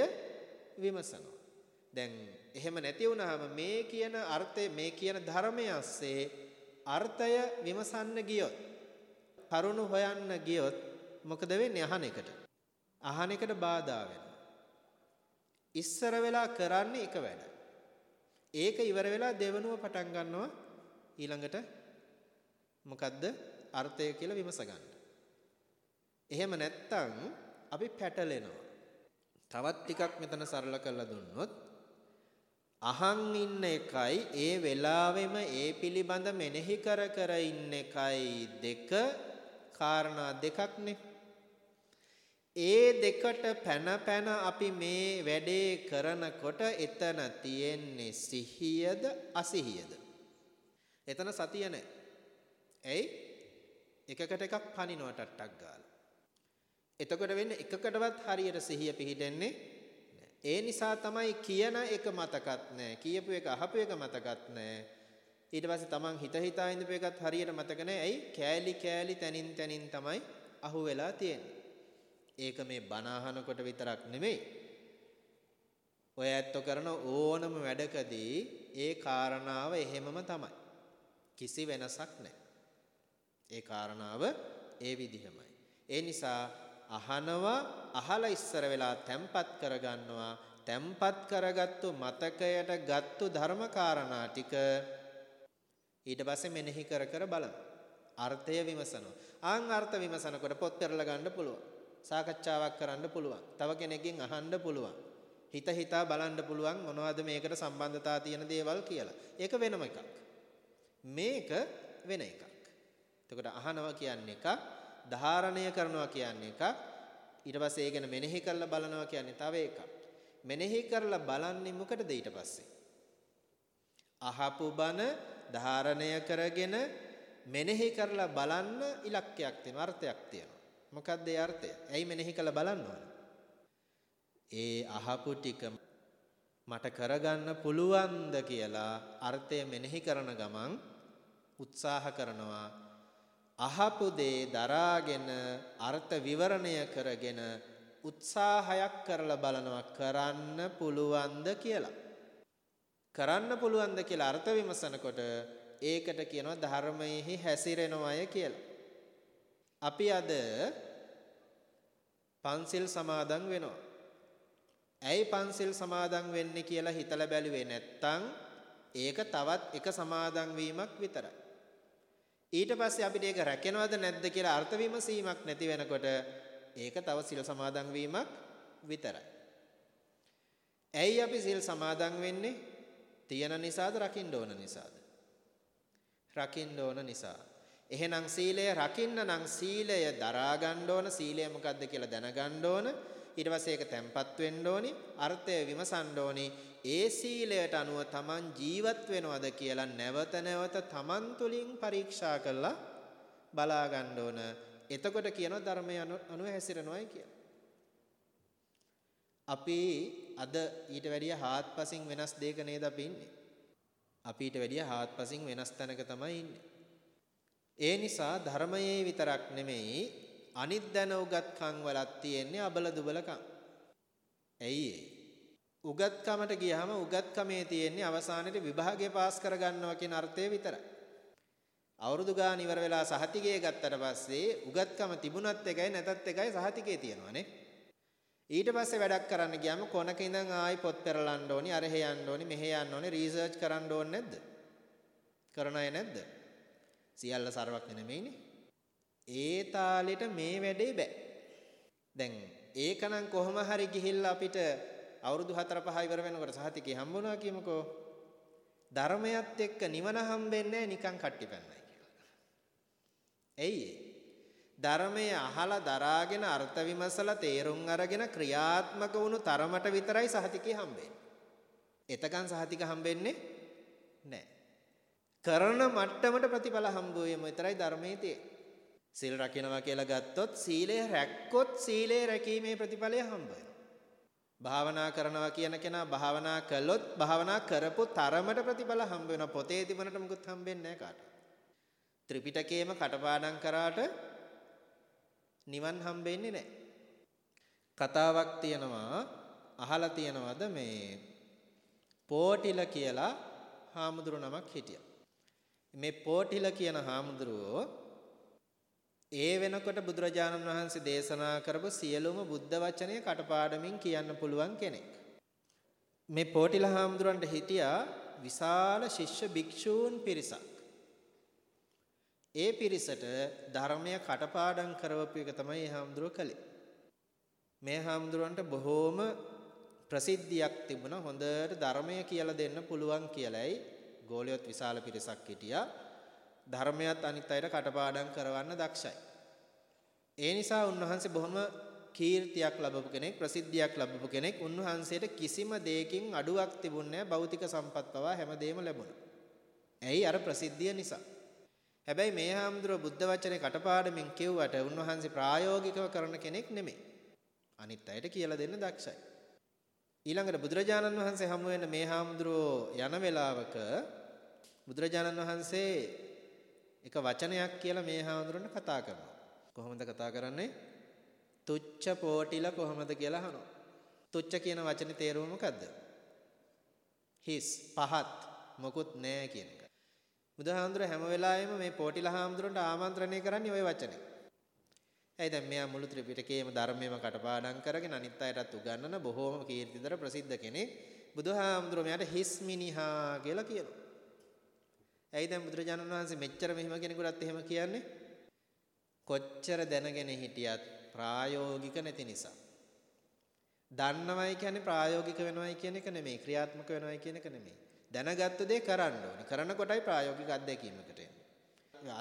විමසනවා. දැන් එහෙම නැති වුනහම මේ කියන අර්ථය මේ කියන ධර්මයේ ඇස්සේ අර්ථය විමසන්න ගියොත් කරුණු හොයන්න ගියොත් මොකද වෙන්නේ අහන එකට? අහන එකට බාධා වෙනවා. ඉස්සර වෙලා කරන්නේ එක වැඩ. ඒක ඉවර වෙලා දෙවනුව පටන් ගන්නවා ඊළඟට මොකද්ද අර්ථය කියලා විමස ගන්න. එහෙම නැත්තම් අපි පැටලෙනවා. තවත් ටිකක් මෙතන සරල කරලා දුන්නොත් අහන් ඉන්න එකයි ඒ වෙලාවෙම ඒ පිළිබඳ මෙනෙහි කර කර ඉන්න එකයි දෙක කාරණා දෙකක්නේ ඒ දෙකට පැන පැන අපි මේ වැඩේ කරනකොට එතන තියෙන්නේ සිහියද අසිහියද එතන සතිය නැහැ ඇයි එකකට එකක් පනිනවා ටට්ටක් ගාලා එතකොට වෙන්නේ එකකටවත් හරියට සිහිය පිහිටෙන්නේ ඒ නිසා තමයි කියන එක මතකත් නැහැ. කියපු එක අහපු එක මතකත් නැහැ. ඊට පස්සේ තමන් හිත හිතා ඉඳපු එකත් හරියට මතක නැහැ. ඇයි? කෑලි කෑලි තනින් තනින් තමයි අහු වෙලා තියෙන්නේ. ඒක මේ බණ අහනකොට විතරක් නෙමෙයි. ඔය ඇත්තෝ කරන ඕනම වැඩකදී ඒ කාරණාව එහෙමම තමයි. කිසි වෙනසක් නැහැ. ඒ කාරණාව ඒ විදිහමයි. ඒ නිසා අහනවා අහලා ඉස්සර වෙලා තැම්පත් කරගන්නවා. තැම්පත් කරගත්තු මතකයට ගත්තු ධර්මකාරණා ටික ඊට පස්සේ මෙනෙහි කර කර බලන අර්ථය විමසනවා. ආන් අර්ථ විමසනකොට පොත් පෙරලා ගන්න පුළුවන්. සාකච්ඡාවක් කරන්න පුළුවන්. තව කෙනෙක්ගෙන් අහන්න පුළුවන්. හිත හිතා බලන්න පුළුවන් මොනවද මේකට සම්බන්ධතා තියෙන දේවල් කියලා. ඒක වෙනම එකක්. මේක වෙන එකක්. එතකොට අහනවා කියන්නේ එකක් ධාරණය කරනවා කියන්නේ එකක් ඊට පස්සේ ඒ ගැන මෙනෙහි කරලා බලනවා කියන්නේ තව එකක්. මෙනෙහි කරලා බලන්නේ මොකටද ඊට පස්සේ? අහපු බන ධාරණය කරගෙන මෙනෙහි කරලා බලන්න ඉලක්කයක් තියෙනවා අර්ථයක් තියෙනවා. මොකක්ද ඒ අර්ථය? ඇයි මෙනෙහි කරලා බලන්න ඒ අහපු ටික මට කරගන්න පුළුවන්ද කියලා අර්ථය මෙනෙහි කරන ගමන් උත්සාහ කරනවා අහපු දේ දරාගෙන අර්ථ විවරණය කරගෙන උත්සාහයක් කරලා බලනවා කරන්න පුළුවන්ද කියලා. කරන්න පුළුවන්ද කියලා අර්ථ විමසනකොට ඒකට කියනවා ධර්මයේහි හැසිරෙනවය කියලා. අපි අද පන්සිල් සමාදන් වෙනවා. ඇයි පන්සිල් සමාදන් වෙන්නේ කියලා හිතලා බැලුවේ නැත්තම් ඒක තවත් එක සමාදන් වීමක් විතරයි. ඊට පස්සේ අපිට ඒක රැකෙනවද නැද්ද කියලා අර්ථ විමසීමක් නැති වෙනකොට ඒක තව සිල් සමාදන් වීමක් විතරයි. ඇයි අපි සිල් සමාදන් වෙන්නේ? තියෙන නිසාද රකින්න ඕන නිසාද? රකින්න ඕන නිසා. එහෙනම් සීලය රකින්න නම් සීලය දරා ගන්න ඕන සීලය මොකද්ද කියලා දැනගන්න ඕන ඊට පස්සේ ඒක තැම්පත් වෙන්න ඕනි අර්ථය විමසන්න ඕනි ඒ සීලයට අනුව Taman ජීවත් වෙනවද කියලා නැවත නැවත Taman තුලින් පරීක්ෂා කරලා බලා ගන්න ඕන. එතකොට කියනවා ධර්මය අනුව හැසිරෙනවායි කියලා. අපි අද ඊට වැඩිය හාත්පසින් වෙනස් දෙයක නේද අපි ඉන්නේ. අපි ඊට වැඩිය හාත්පසින් වෙනස් තැනක තමයි ඉන්නේ. ඒ නිසා ධර්මයේ විතරක් නෙමෙයි අනිත් දැන උගත්කම් වලක් තියෙන්නේ අබල දුබලකම්. ඇයි ඒ? උගත්කමට ගියාම උගත්කමේ තියෙන්නේ අවසානයේ විභාගය පාස් කරගන්නවා කියන අර්ථය විතරයි. අවුරුදු ගාන ඉවර වෙලා සහතිකය ගත්තට පස්සේ උගත්කම තිබුණත් එකයි නැතත් එකයි සහතිකේ තියෙනවානේ. ඊට පස්සේ වැඩක් කරන්න ගියාම කොනක ඉඳන් ආයි පොත් පෙරලන්න ඕනි අර යන්න ඕනි මෙහෙ යන්න ඕනි රිසර්ච් කරන්න ඕනේ නැද්ද? කරන අය නැද්ද? සියල්ල සරවක් නෙමෙයිනේ. ඒ තාලෙට මේ වැඩේ බෑ. දැන් ඒකනම් කොහොම හරි ගිහිල්ලා අපිට අවුරුදු 4 5 ඉවර වෙනකොට සහතිකේ හම්බුණා කියමුකෝ. ධර්මයත් එක්ක නිවන හම්බෙන්නේ නිකන් කට්ටි පැන්නයි කියලා. එයි ධර්මයේ අහලා දරාගෙන අර්ථ විමසලා තේරුම් අරගෙන ක්‍රියාත්මක වුණු තරමට විතරයි සහතිකේ හම්බෙන්නේ. එතකන් සහතික හම්බෙන්නේ නැහැ. කරන මට්ටමට ප්‍රතිඵල හම්බ වෙම විතරයි ධර්මයේ තියෙන්නේ. සීල් රකින්නවා කියලා ගත්තොත් සීලය රැක්කොත් සීලේ රැකීමේ ප්‍රතිඵලය හම්බ භාවනා කරනවා කියන කෙනා භාවනා කළොත් භාවනා කරපු තරමට ප්‍රතිඵල හම්බ වෙනවා. පොතේ තිබුණට මුකුත් හම්බෙන්නේ නැහැ කාට. ත්‍රිපිටකයේම කටපාඩම් කරාට නිවන් හම්බෙන්නේ නැහැ. කතාවක් තියෙනවා අහලා තියෙනවද මේ පෝටිල කියලා හාමුදුරු නමක් හිටියා. මේ පෝටිල කියන හාමුදුරුවෝ ඒ වෙනකොට බුදුරජාණන් වහන්සේ දේශනා කරපු සියලුම බුද්ධ වචනය කටපාඩමින් කියන්න පුළුවන් කෙනෙක්. මේ පෝටිල හාමුදුරන්ට හිටියා විශාල ශිෂ්‍ය භික්ෂූන් පිරිසක්. ඒ පිරිසට ධර්මය කටපාඩම් කරවපු එක තමයි මේ හාමුදුරුව කළේ. මේ හාමුදුරන්ට බොහෝම ප්‍රසිද්ධියක් තිබුණා හොඳට ධර්මය කියලා දෙන්න පුළුවන් කියලයි ගෝලියොත් විශාල පිරිසක් හිටියා. ධර්මයත් අනිත් අයට කටපාඩම් කරවන්න දක්ෂයි. ඒ නිසා උන්වහන්සේ බොහොම කීර්තියක් ලැබපු කෙනෙක් ප්‍රසිද්ධියක් ලැබපු කෙනෙක් උන්වහන්සේට කිසිම දෙයකින් අඩුවක් තිබුණේ නැහැ භෞතික සම්පත් පවා හැමදේම ලැබුණා. ඇයි අර ප්‍රසිද්ධිය නිසා. හැබැයි මේ හාමුදුරුව බුද්ධ වචනේ කටපාඩමින් කිව්වට උන්වහන්සේ ප්‍රායෝගිකව කරන කෙනෙක් නෙමෙයි. අනිත් අයට කියලා දෙන්න දක්ෂයි. ඊළඟට බුදුරජාණන් වහන්සේ හමු වෙන මේ හාමුදුරුවෝ යන වෙලාවක බුදුරජාණන් වහන්සේ එක වචනයක් කියලා මේ හාමුදුරන්ට කතා කරනවා. කොහොමද කතා කරන්නේ? තුච්ච පෝටිල කොහොමද කියලා අහනවා. තුච්ච කියන වචනේ තේරුම මොකද්ද? හිස් පහත් මොකුත් නැහැ කියන එක. බුදුහාමුදුර හැම වෙලාවෙම මේ පෝටිල හාමුදුරන්ට ආමන්ත්‍රණය කරන්නේ ওই වචනේ. ඇයි දැන් මෙයා මුළු ත්‍රිපිටකයේම ධර්මයේම කටපාඩම් කරගෙන අනිත් අයටත් උගන්වන බොහෝම කීර්තිදර ප්‍රසිද්ධ කෙනෙක්. බුදුහාමුදුර මෙයාට හිස් මිනිහා කියලා කියනවා. ඇයි දැන් බුදුරජාණන් වහන්සේ මෙච්චර මෙහිම කෙනෙකුටත් එහෙම කියන්නේ? කොච්චර දැනගෙන හිටියත් ප්‍රායෝගික නැති නිසා. දන්නවයි කියන්නේ ප්‍රායෝගික වෙනවයි කියන එක නෙමෙයි ක්‍රියාත්මක වෙනවයි කියන එක නෙමෙයි. දැනගත්ත දේ කරන්න ඕනේ. කරන කොටයි ප්‍රායෝගික අත්දැකීමකට එන්නේ.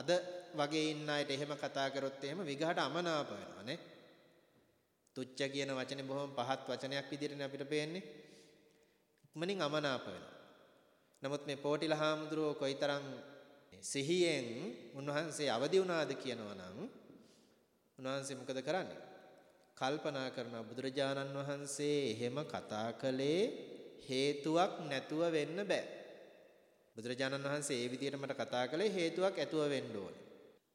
අද වගේ ඉන්න අයට එහෙම කතා කරොත් එහෙම විගහට අමනාප වෙනවා නේ. තුච්ච කියන වචනේ බොහොම පහත් වචනයක් විදිහටනේ අපිට පේන්නේ. ඉක්මනින් අමනාප වෙනවා. නමුත් මේ පෝටිල හාමුදුරුවෝ කොයිතරම් සිහියෙන් උන්වහන්සේ අවදි වුණාද කියනවා නම් උන්වහන්සේ මොකද කරන්නේ? කල්පනා කරන බුදුරජාණන් වහන්සේ එහෙම කතා කළේ හේතුවක් නැතුව වෙන්න බෑ. බුදුරජාණන් වහන්සේ ඒ විදිහට මට කතා කළේ හේතුවක් ඇතුව වෙන්න ඕනේ.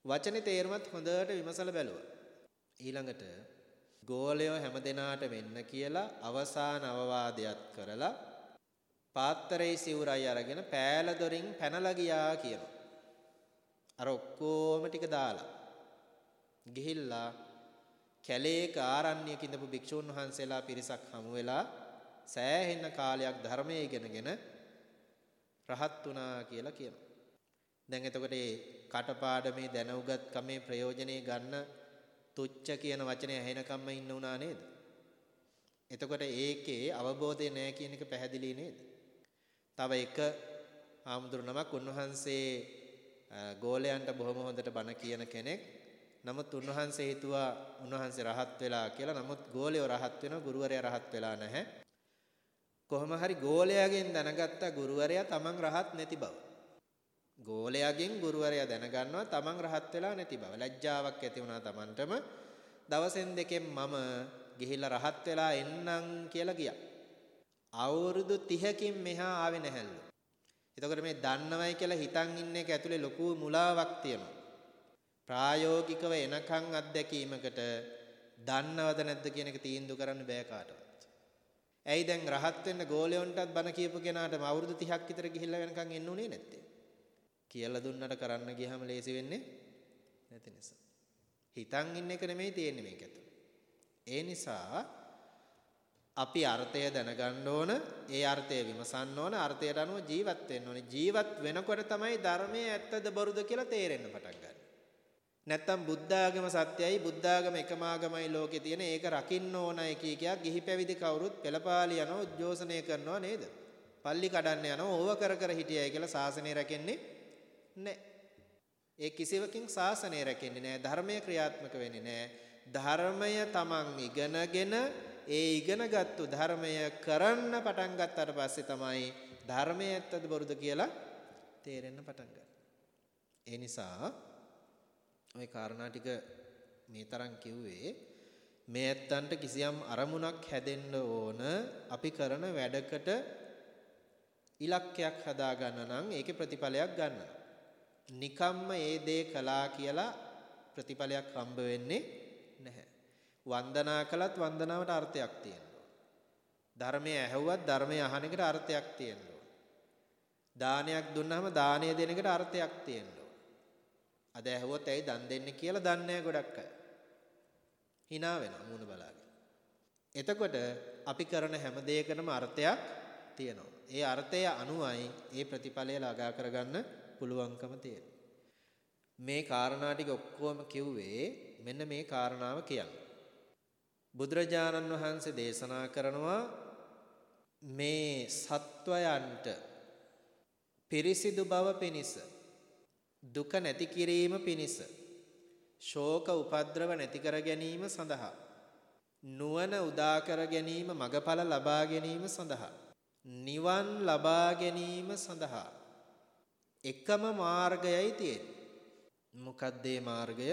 වචනේ තේරුමත් හොඳට විමසලා බැලුවා. ඊළඟට ගෝලයෝ හැමදෙනාට වෙන්න කියලා අවසාන අවවාදයක් කරලා පාත්තරේ සිවුරයි අරගෙන පෑල දොරින් පැනලා ගියා කියනවා. අර ඔක්කොම ටික දාලා ගිහිල්ලා කැලේක ආරණ්‍යයක ඉඳපු භික්ෂුන් වහන්සේලා පිරිසක් හමු වෙලා සෑහෙන කාලයක් ධර්මයේ ඉගෙනගෙන රහත් වුණා කියලා කියනවා. දැන් එතකොට මේ කටපාඩමේ දැනුගත් කමේ ප්‍රයෝජනේ ගන්න තුච්ච කියන වචනේ ඇහෙනකම්ම ඉන්න උනා නේද? එතකොට ඒකේ අවබෝධය නැහැ කියන එක පැහැදිලි නේද? තව එක ආමුදුර නමක් උන්වහන්සේ ගෝලයන්ට බොහොම හොඳට බණ කියන කෙනෙක්. නමුත් උන්වහන්සේ හිතුවා උන්වහන්සේ රහත් වෙලා කියලා. නමුත් ගෝලයෝ රහත් වෙනවා ගුරුවරයා රහත් වෙලා නැහැ. කොහොම හරි ගෝලයාගෙන් දැනගත්ත ගුරුවරයා තමන් රහත් නැති බව. ගෝලයාගෙන් ගුරුවරයා දැනගන්නවා තමන් රහත් වෙලා නැති බව. ලැජ්ජාවක් ඇති වුණා තමන්ටම. දවසෙන් දෙකෙන් මම ගිහිල්ලා රහත් වෙලා එන්නම් කියලා ගියා. අවුරුදු 30කින් මෙහා ආවේ නැහැලු. එතකොට මේ දන්නවයි කියලා හිතන් ඉන්න එක ඇතුලේ ලොකු මුලාවක් තියෙනවා. ප්‍රායෝගිකව එනකන් අත්දැකීමකට දන්නවද නැද්ද කියන එක තීන්දුව කරන්න බෑ කාටවත්. ඇයි දැන් රහත් වෙන්න ගෝලයන්ටත් බන කියපු කෙනාට අවුරුදු 30ක් විතර ගිහිල්ලා වෙනකන් එන්න උනේ නැත්තේ. කියලා දුන්නට කරන්න ගියහම ලේසි වෙන්නේ නැති නිසා. හිතන් ඉන්න එක නෙමෙයි තියෙන්නේ මේක ඇතුලේ. ඒ නිසා අපි අර්ථය දැනගන්න ඕන, ඒ අර්ථය විමසන්න ඕන, අර්ථයට අනුව ජීවත් වෙන්න ඕනේ. ජීවත් වෙනකොට තමයි ධර්මයේ ඇත්තද බොරුද කියලා තේරෙන්න පටන් ගන්නේ. නැත්තම් බුද්ධාගම සත්‍යයි බුද්ධාගම එකම ආගමයි ලෝකේ තියෙන ඒක රකින්න ඕනයි කිය කියා ගිහි පැවිදි කවුරුත් පෙළපාලි යනවා උද්ඝෝෂණය කරනවා නේද? පල්ලි කඩන්න යනවා ඕව කර කර හිටියයි කියලා සාසනය රැකෙන්නේ නැහැ. ඒ කිසිවකින් සාසනය රැකෙන්නේ නැහැ. ධර්මය ක්‍රියාත්මක වෙන්නේ නැහැ. ධර්මය තමන් ඉගෙනගෙන ඒ ඉගෙනගත්තු ධර්මය කරන්න පටන් ගත්තාට පස්සේ තමයි ධර්මය ඇත්තද බොරුද කියලා තේරෙන්න පටන් ගන්නේ. ඒ නිසා ওই කාරණා ටික මේ තරම් කිව්වේ මේ ඇත්තන්ට කිසියම් අරමුණක් හැදෙන්න ඕන අපි කරන වැඩකට ඉලක්කයක් හදා ගන්න නම් ඒකේ ප්‍රතිඵලයක් ගන්න. නිකම්ම ඒ දේ කළා කියලා ප්‍රතිඵලයක් හම්බ වෙන්නේ නැහැ. වන්දනා කළත් වන්දනාවට අර්ථයක් තියෙනවා. ධර්මය ඇහුවත් ධර්මය අහන එකට අර්ථයක් තියෙනවා. දානයක් දුන්නාම දානය දෙන එකට අර්ථයක් තියෙනවා. අද ඇහුවොත් ඇයි දන් දෙන්නේ කියලා දන්නේ ගොඩක් අය. hina වෙනවා මූණ බලාගෙන. එතකොට අපි කරන හැම දෙයකටම අර්ථයක් තියෙනවා. ඒ අර්ථය අනුවයි ඒ ප්‍රතිඵලය ළඟා කරගන්න පුළුවන්කම තියෙන්නේ. මේ කාරණා ටික ඔක්කොම කිව්වේ මෙන්න මේ කාරණාව කියන්නේ. බුදුරජාණන් වහන්සේ දේශනා කරනවා මේ සත්වයන්ට පිරිසිදු බව පිණිස දුක නැති කිරීම පිණිස ශෝක උපද්‍රව නැති කර ගැනීම සඳහා නුවණ උදා කර ගැනීම මගඵල ලබා ගැනීම සඳහා නිවන් ලබා ගැනීම සඳහා එකම මාර්ගයයි තියෙන්නේ. මොකක්ද ඒ මාර්ගය?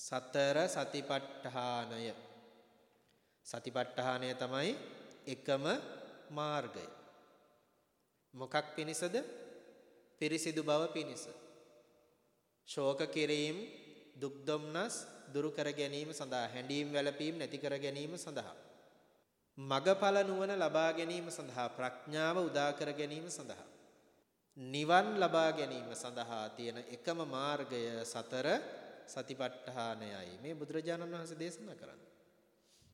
සතර සතිපට්ඨානය. සතිපට්ඨානය තමයි එකම මාර්ගය. මොකක් පිණිසද? පිරිසිදු බව පිණිස. ශෝක කිරීම, දුක් දුම්නස් දුරු කර ගැනීම සඳහා හැඬීම් වැළපීම් නැති කර ගැනීම සඳහා මගඵල නුවණ ලබා ගැනීම සඳහා ප්‍රඥාව උදා කර ගැනීම සඳහා නිවන් ලබා ගැනීම සඳහා තියෙන එකම මාර්ගය සතර සතිපට්ඨානයයි මේ බුදුරජාණන් වහන්සේ දේශනා කරන්නේ.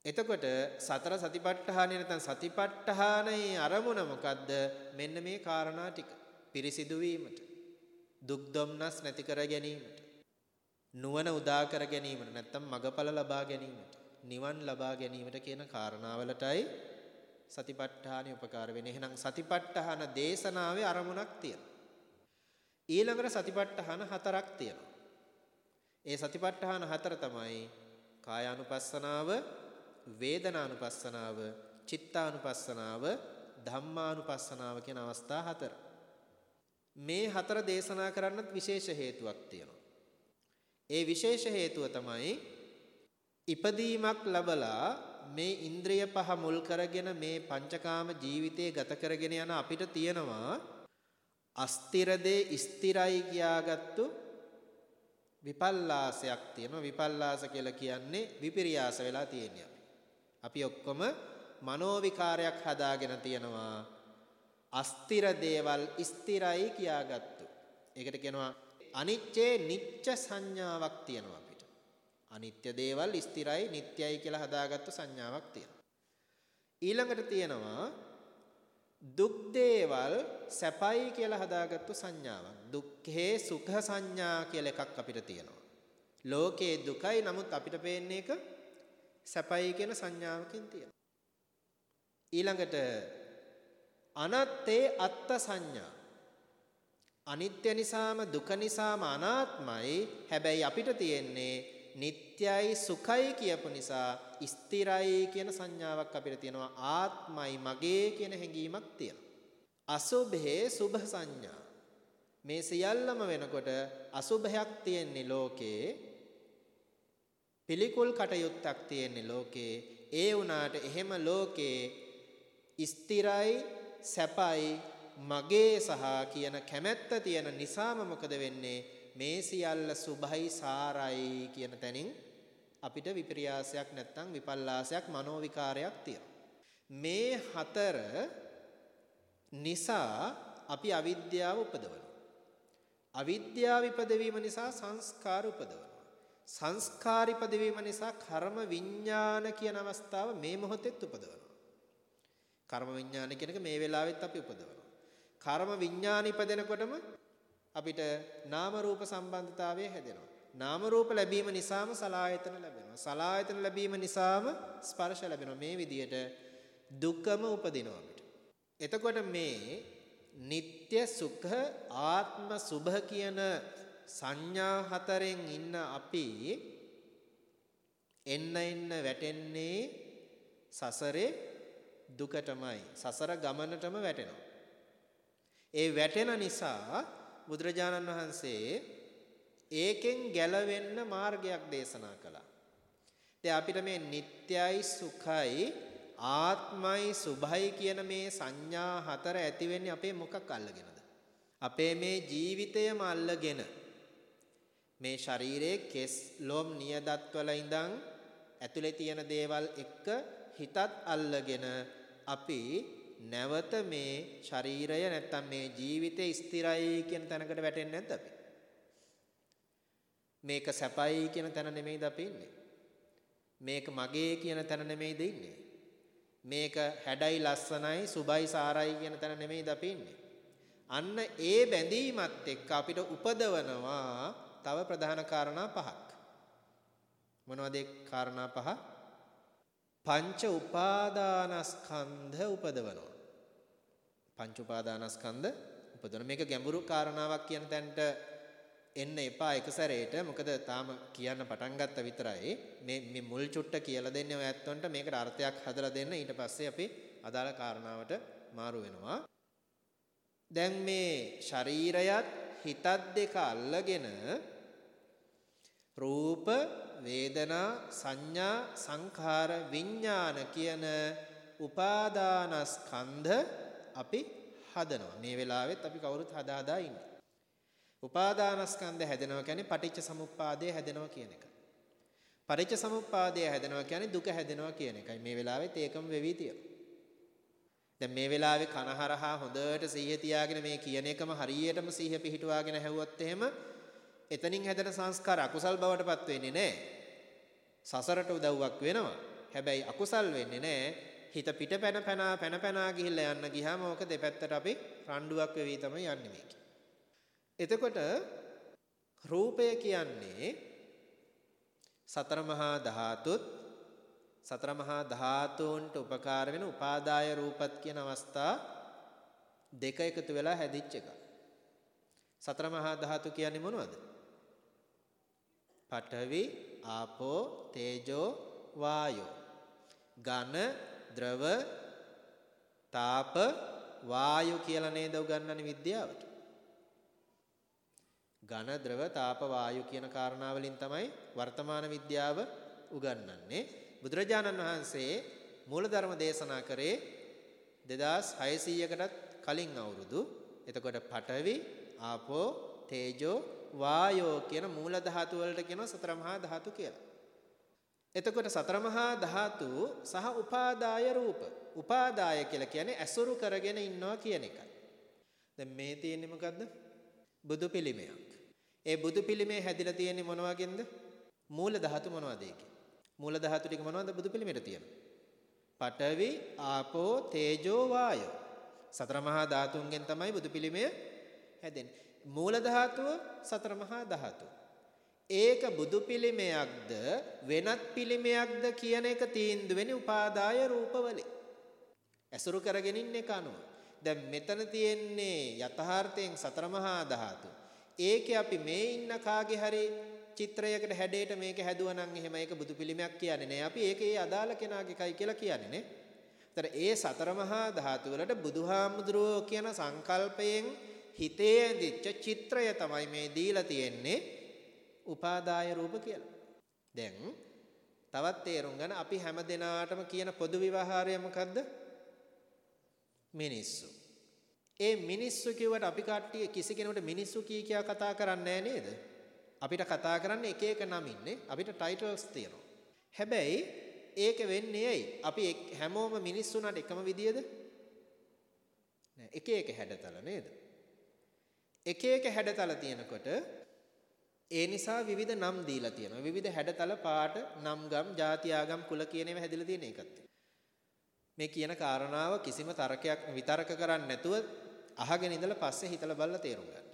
එතකොට සතර සතිපට්ඨානේ නැත්නම් සතිපට්ඨානයේ අරමුණ මොකද්ද? මෙන්න මේ කාරණා ටික. පිරිසිදු වීමට, දුක් දුම්නස් නැති කර ගැනීමට, නුවණ උදා කර ගැනීමට, නැත්නම් මගඵල ලබා ගැනීමට, නිවන් ලබා ගැනීමට කියන කාරණාවලටයි සතිපට්ඨානෙ උපකාර වෙන්නේ. එහෙනම් සතිපට්ඨාන දේශනාවේ අරමුණක් තියෙනවා. ඊළඟට සතිපට්ඨාන හතරක් තියෙනවා. ඒ සතිපට්ඨාන හතර තමයි කායානුපස්සනාව, වේදනානුපස්සනාව, චිත්තානුපස්සනාව, ධම්මානුපස්සනාව කියන අවස්ථා හතර. මේ හතර දේශනා කරන්නත් විශේෂ හේතුවක් තියෙනවා. ඒ විශේෂ හේතුව තමයි ඉපදීමක් ලබලා මේ ඉන්ද්‍රිය පහ මුල් කරගෙන මේ පංචකාම ජීවිතේ ගත කරගෙන යන අපිට තියෙනවා අස්තිර දේ ස්ථිරයි කියාගත්තු විපල්ලාසයක් තියෙනවා. විපල්ලාස කියලා කියන්නේ විපිරියාස වෙලා තියෙන්නේ අපි. ඔක්කොම මනෝ විකාරයක් හදාගෙන තියෙනවා. අස්තිර දේවල් ස්ථිරයි කියාගත්තු. ඒකට කියනවා අනිච්චේ නිච්ච සංඥාවක් තියෙනවා අනිත්‍ය දේවල් ස්ථිරයි නිට්ටයයි කියලා හදාගත්තු සංඥාවක් තියෙනවා. ඊළඟට තියෙනවා දුක් දේවල් සැපයි කියලා හදාගත්තු සංඥාවක්. දුක්ඛේ සුඛ සංඥා කියලා එකක් අපිට තියෙනවා. ලෝකේ දුකයි නමුත් අපිට පේන්නේ එක සැපයි කියන සංඥාවකින් තියෙනවා. ඊළඟට අනත්තේ අත්ත සංඥා. අනිත්‍ය නිසාම දුක නිසාම අනාත්මයි. හැබැයි අපිට තියෙන්නේ නිට්යයි සුඛයි කියපු නිසා ස්ථිරයි කියන සංඥාවක් අපිට තියෙනවා ආත්මයි මගේ කියන හැඟීමක් තියෙනවා අසුභේ සුභ සංඥා මේ සියල්ලම වෙනකොට අසුභයක් තියෙන්නේ ලෝකේ පිළිකුල් කටයුත්තක් තියෙන්නේ ලෝකේ ඒ වුණාට එහෙම ලෝකේ ස්ථිරයි සැපයි මගේ සහ කියන කැමැත්ත තියෙන නිසාම මොකද වෙන්නේ මේ සියල්ල සුභයි සාරයි කියන තැනින් අපිට විපර්යාසයක් නැත්තම් විපල්ලාසයක් මනෝ විකාරයක් තියෙනවා. මේ හතර නිසා අපි අවිද්‍යාව උපදවනවා. අවිද්‍යාව ඉපදවීම නිසා සංස්කාර උපදවනවා. සංස්කාරිපද වීම නිසා කර්ම විඥාන කියන අවස්ථාව මේ මොහොතෙත් උපදවනවා. කර්ම විඥාන කියන එක මේ වෙලාවෙත් අපි උපදවනවා. කර්ම විඥාන ඉපදෙනකොටම අපිට නාම රූප සම්බන්ධතාවය හැදෙනවා. නාම රූප ලැබීම නිසාම සලායතන ලැබෙනවා. සලායතන ලැබීම නිසාම ස්පර්ශ ලැබෙනවා. මේ විදිහට දුකම උපදිනවා අපිට. එතකොට මේ නিত্য සුඛ ආත්ම සුභ කියන සංඥා හතරෙන් ඉන්න අපි එන්න එන්න වැටෙන්නේ සසරේ දුකටමයි සසර ගමනටම වැටෙනවා ඒ වැටෙන නිසා බුදුරජාණන් වහන්සේ ඒකෙන් ගැලවෙන්න මාර්ගයක් දේශනා කළා. දැන් අපිට මේ නිට්ටයයි සුඛයි ආත්මයි සුභයි කියන මේ සංඥා හතර ඇති වෙන්නේ අපේ මොකක් අල්ලගෙනද? අපේ මේ ජීවිතයම අල්ලගෙන මේ ශරීරයේ කෙස් ලොම් නියදත් වල ඉඳන් ඇතුලේ තියෙන දේවල් එක්ක හිතත් අල්ලගෙන අපි නැවත මේ ශරීරය නැත්තම් මේ ජීවිතේ ස්ථිරයි කියන තැනකට වැටෙන්නේ නැද්ද අපි? මේක සැපයි කියන තැන නෙමෙයිද අපි ඉන්නේ? මේක මගේ කියන තැන නෙමෙයිද ඉන්නේ? මේක හැඩයි ලස්සනයි සුබයි සාරයි කියන තැන නෙමෙයිද අපි ඉන්නේ? අන්න ඒ බැඳීමත් එක්ක අපිට උපදවනවා තව ප්‍රධාන කාරණා පහක්. මොනවද ඒ කාරණා පහ? පංච උපාදානස්කන්ධ උපදවනවා. පංච උපාදානස්කන්ධ උපදවන මේක ගැඹුරු කාරණාවක් කියන තැනට එන්න එපා එක සැරේට. මොකද තාම කියන්න පටන් ගත්ත විතරයි. මේ මේ මුල් චුට්ට කියලා දෙන්නේ ඔය ඇත්තොන්ට. මේකට අර්ථයක් හදලා දෙන්න. ඊට පස්සේ අපි අදාළ කාරණාවට මාරු වෙනවා. දැන් මේ ශරීරයත් හිතත් දෙක අල්ලගෙන රූප වේදනා සංඥා සංඛාර විඥාන කියන උපාදානස්කන්ධ අපි හදනවා. මේ වෙලාවෙත් අපි කවුරුත් හදා හදා ඉන්නේ. උපාදානස්කන්ධ හැදෙනවා කියන්නේ පටිච්ච සමුප්පාදය හැදෙනවා කියන එක පටිච්ච සමුප්පාදය හැදෙනවා කියන්නේ දුක හැදෙනවා කියන එකයි මේ වෙලාවෙත් ඒකම වෙවි තියෙනවා දැන් මේ වෙලාවේ කනහරහා හොඳට සිහිය තියාගෙන මේ කියන එකම හරියටම සිහිය පිහිටුවාගෙන හැවුවොත් එහෙම එතනින් හැදෙන සංස්කාර අකුසල් බවට පත් වෙන්නේ නැහැ. සසරට උදව්වක් වෙනවා. හැබැයි අකුසල් වෙන්නේ නැහැ. හිත පිට පැන පැන පැන පැන ගිහිල්ලා යන්න ගියාම ඕක දෙපැත්තට අපි රණ්ඩුවක් වෙවි තමයි යන්නේ මේක. එතකොට රූපය කියන්නේ සතර මහා ධාතුත් සතර මහා ධාතුන්ට උපකාර වෙන උපාදාය රූපත් කියන අවස්ථා දෙක එකතු වෙලා හැදිච්ච එක. සතර මහා ධාතු කියන්නේ මොනවද? පඨවි ආපෝ තේජෝ වායෝ ඝන ද්‍රව තාප වායු කියලා නේද උගන්වන්නේ විද්‍යාවට ඝන ද්‍රව තාප වායු කියන කාරණා වලින් තමයි වර්තමාන විද්‍යාව උගන්වන්නේ බුදුරජාණන් වහන්සේ මූලධර්ම දේශනා කරේ 2600කටත් කලින් අවුරුදු එතකොට පඨවි ආපෝ තේජෝ වායෝ කියන මූල ධාතු වලට කියනවා සතර මහා ධාතු කියලා. එතකොට සතර මහා ධාතු සහ උපාදාය රූප. උපාදාය කියලා කියන්නේ ඇසුරු කරගෙන ඉන්නවා කියන එකයි. දැන් මේ තියෙන්නේ මොකද්ද? බුදු පිළිමයක්. ඒ බුදු පිළිමේ හැදිලා තියෙන්නේ මොන වගේන්ද? මූල ධාතු මොනවද ඒකේ? මූල ධාතු ටික මොනවද බුදු පිළිමේට තියෙන්නේ? පඨවි, ආපෝ, තේජෝ, වායෝ. සතර මහා ධාතුන්ගෙන් තමයි බුදු පිළිමය හැදෙන්නේ. මූල ධාතුව සතර මහා ධාතුව. ඒක බුදු පිළිමයක්ද වෙනත් පිළිමයක්ද කියන එක තීන්දුව වෙන්නේ උපාදාය රූපවලින්. ඇසුරු කරගෙන ඉන්න එක අනුව. දැන් මෙතන තියෙන්නේ යථාර්ථයෙන් සතර මහා ධාතු. ඒකේ අපි මේ ඉන්න කාගේ හරි චිත්‍රයකට හැඩයට මේක හැදුවා නම් එහෙම ඒක බුදු පිළිමයක් කියන්නේ නෑ. අපි ඒකේ අදාළ කෙනාගේ කයි කියලා කියන්නේ නේ. ඒතර ඒ සතර මහා ධාතු වලට බුදුහාමුදුරුවෝ කියන සංකල්පයෙන් හිතේ ඇඳිච්ච චිත්‍රය තමයි මේ දීලා තියෙන්නේ උපාදාය රූප කියලා. දැන් තවත් තේරුම් ගන්න අපි හැම දිනාටම කියන පොදු විවහාරය මොකද්ද? මිනිස්සු. ඒ මිනිස්සු කියවට අපි කට්ටිය කිසි කෙනෙකුට මිනිස්සු කී කියා කතා කරන්නේ නේද? අපිට කතා කරන්නේ එක එක නමින්නේ අපිට ටයිටල්ස් තියෙනවා. හැබැයි ඒක වෙන්නේ ඇයි? අපි හැමෝම මිනිස්සුන්ට එකම විදියද? නෑ එක එක හැඩතල නේද? එක එක හැඩතල තියෙනකොට ඒ නිසා විවිධ නම් දීලා තියෙනවා. විවිධ හැඩතල පාට නම් ගම් ಜಾති ආගම් කුල කියන ඒවා හැදිලා තියෙන එකත්. මේ කියන කාරණාව කිසිම තර්කයක් විතර්ක කරන්නේ නැතුව අහගෙන ඉඳලා පස්සේ හිතලා බලලා තේරුම් ගන්න.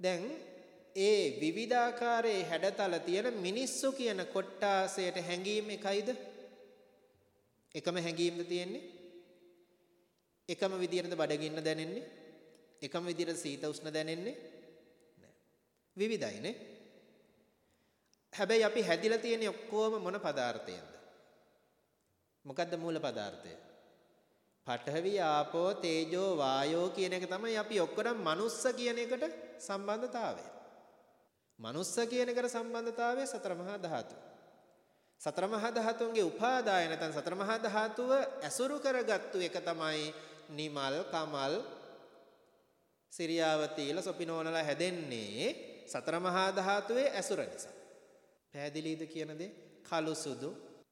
දැන් ඒ විවිධාකාරයේ හැඩතල තියෙන මිනිස්සු කියන කොට්ටාසයට හැංගීම් එකයිද? එකම හැංගීම්ද තියෙන්නේ? එකම විදියටද බඩගින්න දැනෙන්නේ? එකම විදියට සීත උෂ්ණ දැනෙන්නේ? නෑ. විවිධයිනේ. හැබැයි අපි හැදිලා තියෙන ඔක්කොම මොන පදාර්ථයෙන්ද? මොකද්ද මූල පදාර්ථය? පඨවි ආපෝ තේජෝ වායෝ කියන එක තමයි අපි ඔක්කොම මනුස්ස කියන එකට සම්බන්ධතාවය. මනුස්ස කියන එකට සම්බන්ධතාවය සතර මහා ධාතු. සතර මහා ධාතුන්ගේ උපාදාය නැත්නම් සතර මහා ධාතුව ඇසුරු කරගත්තු එක තමයි නිමල් කමල් සිරියාවතීල සොපිනෝනලා හැදෙන්නේ සතර මහා ධාතුවේ ඇසුර නිසා. පැහැදිලිද කියන දේ? කළු සුදු,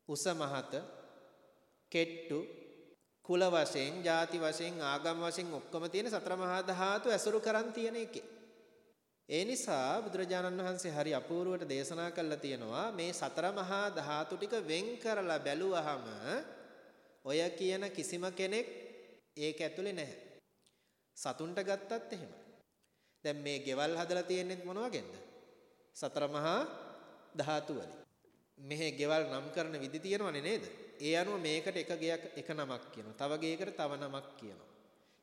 උස මහත, කෙට්ටු, කුල වශයෙන්, ಜಾති වශයෙන්, ආගම් වශයෙන් ඔක්කොම තියෙන සතර මහා ධාතු ඇසුරු කරන් තියෙන එකේ. ඒ නිසා බුදුරජාණන් වහන්සේ හරි අපූර්වට දේශනා කළා තියෙනවා මේ සතර මහා ධාතු ටික වෙන් කරලා බැලුවහම ඔය කියන කිසිම කෙනෙක් ඒක ඇතුලේ නැහැ. සතුන්ට ගත්තත් එහෙමයි. දැන් මේ ගෙවල් හදලා තියෙන්නේ මොන වගේද? සතර මහා ධාතු වලින්. මෙහි ගෙවල් නම් කරන විදි තියෙනවනේ නේද? ඒ අනුව මේකට එක ගයක් එක නමක් කියනවා. තව ගයකට තව නමක් කියනවා.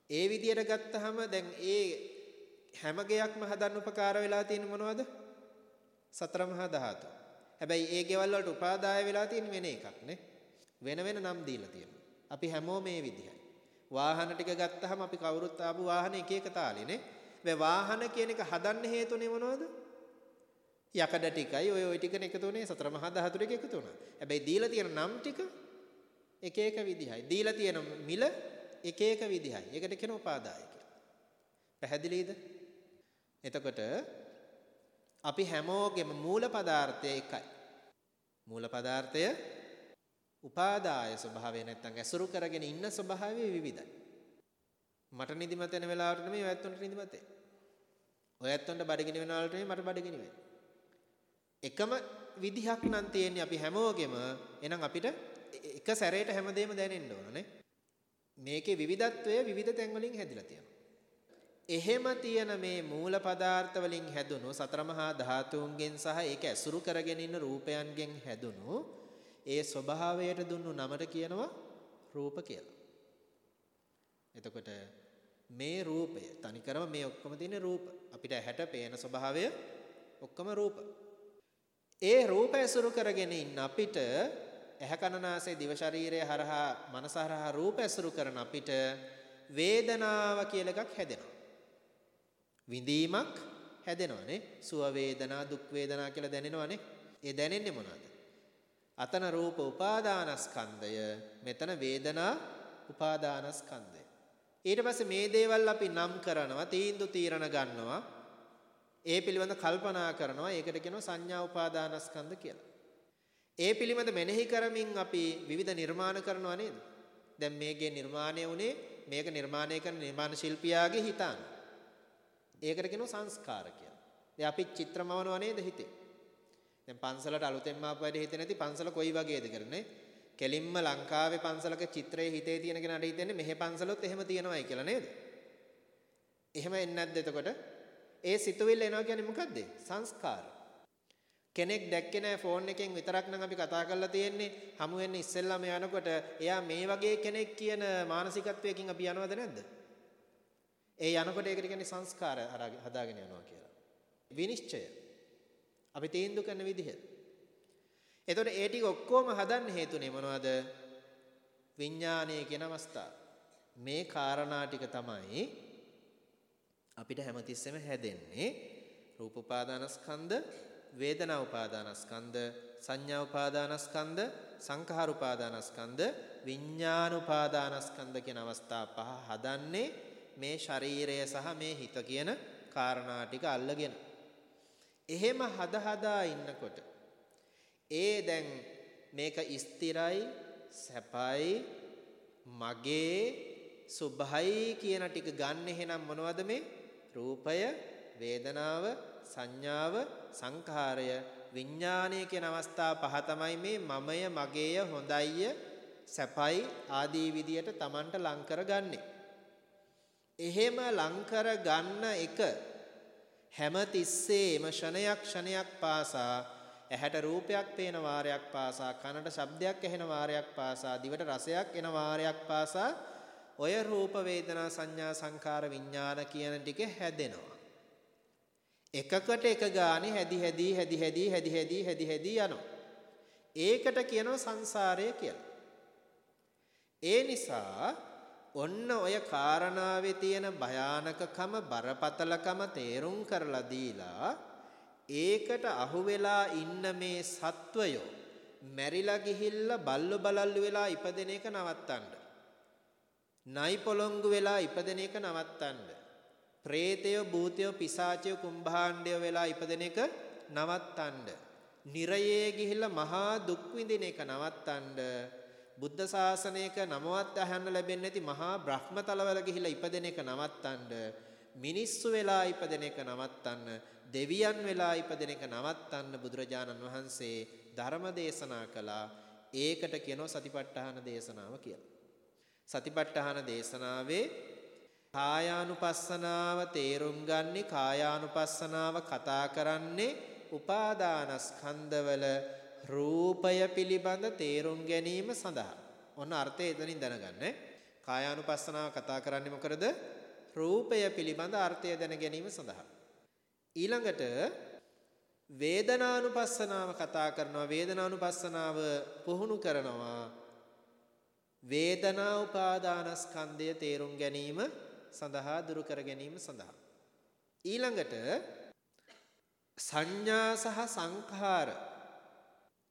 ඒ විදියට ගත්තාම දැන් ඒ හැම ගයක්ම හදන්න උපකාර වෙලා තියෙන මොනවද? සතර මහා ධාතු. හැබැයි ඒ ගෙවල් වලට උපාදාය වෙලා තියෙන වෙන එකක් නේ. වෙන වෙන නම් දීලා තියෙනවා. අපි හැමෝම මේ විදිහයි. වාහන ටික ගත්තාම අපි කවුරුත් ආපු වාහන එක එක තාලේ නේ. මේ වාහන කියන එක හදන්න හේතුනේ මොනවද? යකඩ ටිකයි ඔය ඔය ටිකනේ එකතු වුනේ සතර මහා ධාතු ටික එකතු වුණා. හැබැයි දීලා තියෙන නම් ටික එක එක විදිහයි. දීලා තියෙන මිල එක එක විදිහයි. ඒකට කියන උපාදාය කියලා. පැහැදිලිද? එතකොට අපි හැමෝගෙම මූල පදාර්ථය එකයි. මූල පදාර්ථය උපාදාය ස්වභාවය නැත්තම් ඇසුරු කරගෙන ඉන්න ස්වභාවය විවිධයි. මට නිදිමත වෙන වෙලාවට නෙමෙයි ඔයත්තුන්ට නිදිමත වෙන්නේ. ඔයත්තුන්ට බඩගිනි වෙන වෙලාවට නෙමෙයි මට බඩගිනි වෙන්නේ. එකම විදිහක් නම් තියෙන්නේ අපි හැමෝගෙම එහෙනම් අපිට එක සැරේට හැමදේම දැනෙන්න ඕනනේ. මේකේ විවිධත්වය විවිධ තැන් වලින් හැදිලා තියෙනවා. එහෙම තියෙන මේ මූල පදාර්ථ වලින් හැදුණු සතර මහා ධාතුන්ගෙන් සහ ඒක ඇසුරු කරගෙන ඉන්න රූපයන්ගෙන් හැදුණු ඒ ස්වභාවයට දුන්නු නමට කියනවා රූප කියලා. එතකොට මේ රූපය තනිකරම මේ ඔක්කොම තියෙන රූප අපිට ඇහැට පේන ස්වභාවය ඔක්කොම රූප. ඒ රූප ඇසුරු කරගෙන ඉන්න අපිට ඇහැ කනනාසය දිව ශරීරය හරහා මනස හරහා රූප ඇසුරු කරන අපිට වේදනාව කියලා එකක් හැදෙනවා. විඳීමක් හැදෙනවානේ. සුව වේදනා දුක් වේදනා කියලා දැනෙනවානේ. ඒ දැනෙන්නේ මොනවද? අතන රූප උපාදානස්කන්ධය මෙතන වේදනා උපාදානස්කන්ධය. ඊට පස්සේ මේ දේවල් අපි නම් කරනවා තීන්දුව තීරණ ගන්නවා. ඒ පිළිබඳ කල්පනා කරනවා. ඒකට කියනවා සංඥා උපාදානස්කන්ධ කියලා. ඒ පිළිබඳ මෙනෙහි කරමින් අපි විවිධ නිර්මාණ කරනවා නේද? දැන් මේකේ නිර්මාණය උනේ මේක නිර්මාණය කරන නිර්මාණ ශිල්පියාගේ හිතාන. ඒකට කියනවා සංස්කාර කියලා. දැන් අපි චිත්‍රමවනවා නේද හිතේ? දැන් පන්සලට අලුතෙන්ම ආපු වැඩ හිතේ නැති පන්සල කොයි වගේද කරන්නේ? කෙලින්ම ලංකාවේ පන්සලක චිත්‍රයේ හිතේ තියෙන කෙනාට හිතෙන්නේ මෙහෙ පන්සලොත් එහෙම තියෙනවයි කියලා නේද? එහෙම එන්නේ නැද්ද එතකොට? ඒ සිතුවිල්ල එනවා කියන්නේ මොකද්ද? සංස්කාර. කෙනෙක් දැක්කේ නැහැ ෆෝන් එකෙන් විතරක් නම් අපි කතා කරලා තියෙන්නේ හමු වෙන්න ඉස්සෙල්ලාම යනකොට එයා මේ වගේ කෙනෙක් කියන මානසිකත්වයකින් අපි යනවද නැද්ද? ඒ යනකොට ඒකට කියන්නේ සංස්කාර හදාගෙන යනවා කියලා. විනිශ්චය. අපි තීන්දුව කරන විදිහ. එතකොට ඒ ටික ඔක්කොම හදන්න හේතුනේ මොනවද? විඥානය කියන අවස්ථාව. මේ කාරණා ටික තමයි අපිට හැමතිස්සෙම හැදෙන්නේ රූප උපාදානස්කන්ධ වේදනා උපාදානස්කන්ධ සංඥා උපාදානස්කන්ධ සංඛාර උපාදානස්කන්ධ විඥාන උපාදානස්කන්ධ කියන අවස්ථා පහ හදන්නේ මේ ශරීරය සහ මේ හිත කියන කාරණා ටික අල්ලගෙන. එහෙම හද හදා ඉන්නකොට ඒ දැන් මේක ස්ථිරයි සැපයි මගේ සුභයි කියන ටික ගන්න එහෙනම් මොනවද මේ? රූපය වේදනාව සංඥාව සංඛාරය විඥානය කියන අවස්ථා පහ තමයි මේ මමය මගේය හොඳයිය සැපයි ආදී විදියට Tamanට ලං කරගන්නේ. එහෙම ලං ගන්න එක හැම තිස්සේම ෂණයක් ෂණයක් පාසා ඇහැට රූපයක් පේන වාරයක් පාසා කනට ශබ්දයක් ඇහෙන වාරයක් පාසා දිවට රසයක් එන වාරයක් පාසා ඔය රූප වේදනා සංඥා සංකාර විඥාන කියන ටික හැදෙනවා. එකකට එක ගානේ හැදි හැදි හැදි හැදි හැදි හැදි හැදි හැදි යනවා. ඒකට කියනවා සංසාරය කියලා. ඒ නිසා ඔන්න ඔය කාරණාවේ තියෙන භයානකකම බරපතලකම තේරුම් කරලා දීලා ඒකට අහු වෙලා ඉන්න මේ සත්වයෝ මැරිලා ගිහිල්ලා බල්ලු බලල්ලු වෙලා ඉපදෙන එක නවත්තන්න. නයි පොළොංගු වෙලා ඉපදෙන එක නවත්තන්න. പ്രേතය භූතය පිසාචය කුම්භාණ්ඩය වෙලා ඉපදෙන එක නවත්තන්න. නිරයේ ගිහිල්ලා මහා දුක් විඳින එක නවත්තන්න. බුද්ධ ශාසනයක නමවත් අහන්න ලැබෙන්නේ නැති මහා බ්‍රහ්මතලවල ගිහිල්ලා ඉපදෙන එක නවත්තන්න. මිනිස්සු වෙලා ඉපදෙන එක නවත්තන්න. දෙවියන් වෙලා ඉපදෙන එක නවත්තන්න බුදුරජාණන් වහන්සේ ධර්ම දේශනා කළා. ඒකට කියනවා සතිපට්ඨාන දේශනාව කියලා. සතිපට්ඨාන දේශනාවේ කායානුපස්සනාව තේරුම් ගන්නේ කායානුපස්සනාව කතා කරන්නේ උපාදානස්කන්ධවල රූපය පිළිබඳ තේරුම් ගැනීම සඳහා. ඔන්න අර්ථය එතනින් දැනගන්න. කායානුපස්සනාව කතා කරන්නේ මොකද? රූපය පිළිබඳ අර්ථය දැන ගැනීම සඳහා. ඊළඟට වේදනානුපස්සනාව කතා කරනවා වේදනානුපස්සනාව පුහුණු කරනවා වේදනා උපාදානස්කන්ධය තේරුම් ගැනීම සඳහා දුරු කර ගැනීම සඳහා ඊළඟට සංඥා සහ සංඛාර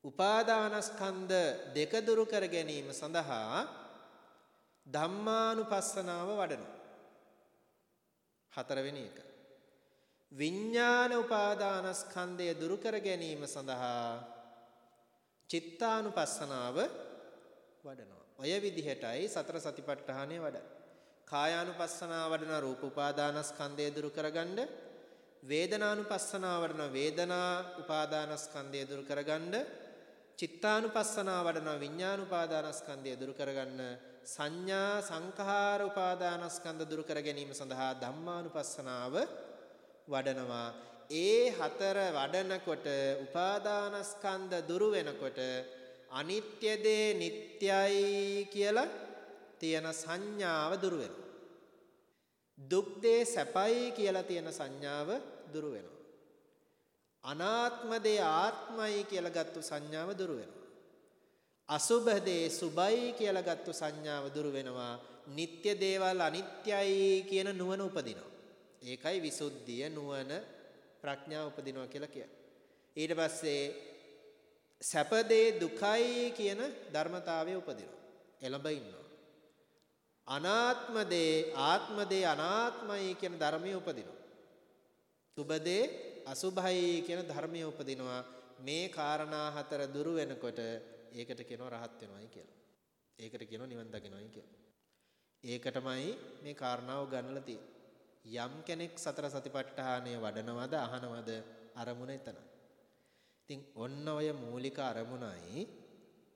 උපාදානස්කන්ධ දෙක දුරු කර ගැනීම සඳහා ධම්මානුපස්සනාව වඩනවා හතරවෙනි එක විඥාන උපාදානස්කන්ධය දුරු කර ගැනීම සඳහා චිත්තානුපස්සනාව වඩනවා. ඔය විදිහටයි සතර සතිපට්ඨානය වඩන්නේ. කායානුපස්සනාව වඩන රූප උපාදානස්කන්ධය දුරු කරගන්න වේදනානුපස්සනාව වඩන වේදනා උපාදානස්කන්ධය දුරු කරගන්න චිත්තානුපස්සනාව වඩන විඥානුපාදානස්කන්ධය දුරු කරගන්න සංඥා සංඛාර උපාදානස්කන්ධ දුරු කර ගැනීම සඳහා ධම්මානුපස්සනාව වඩනවා. ඒ හතර වඩනකොට උපාදානස්කන්ධ දුරු වෙනකොට අනිත්‍ය දේ නිට්ටයයි කියලා තියෙන සංඥාව දුරු වෙනවා දුක් දේ සැපයි කියලා තියෙන සංඥාව දුරු වෙනවා අනාත්ම දේ ආත්මයි කියලා ගත්තු සංඥාව දුරු වෙනවා අසුභ දේ සුභයි කියලා ගත්තු සංඥාව දුරු වෙනවා නিত্য දේවල් අනිත්‍යයි කියන නුවණ උපදිනවා ඒකයි විසුද්ධිය නුවණ ප්‍රඥාව උපදිනවා කියලා කියන්නේ. ඊට පස්සේ සැපදේ දුකයි කියන ධර්මතාවය උපදිනවා. එළඹ ඉන්නවා. අනාත්මදේ ආත්මදේ අනාත්මයි කියන ධර්මය උපදිනවා. සුබදේ අසුභයි කියන ධර්මය උපදිනවා. මේ කාරණා හතර දුරු වෙනකොට ඒකට කියනවා රහත් වෙනවයි කියලා. ඒකට කියනවා නිවන් දකින්නයි කියලා. ඒකටමයි මේ කාරණාව ගන්නලා තියෙන්නේ. යම් කෙනෙක් සතර සතිපට්ඨානය වඩනවද අහනවද අරමුණ එතන. ඉතින් ඔන්න ඔය මූලික අරමුණයි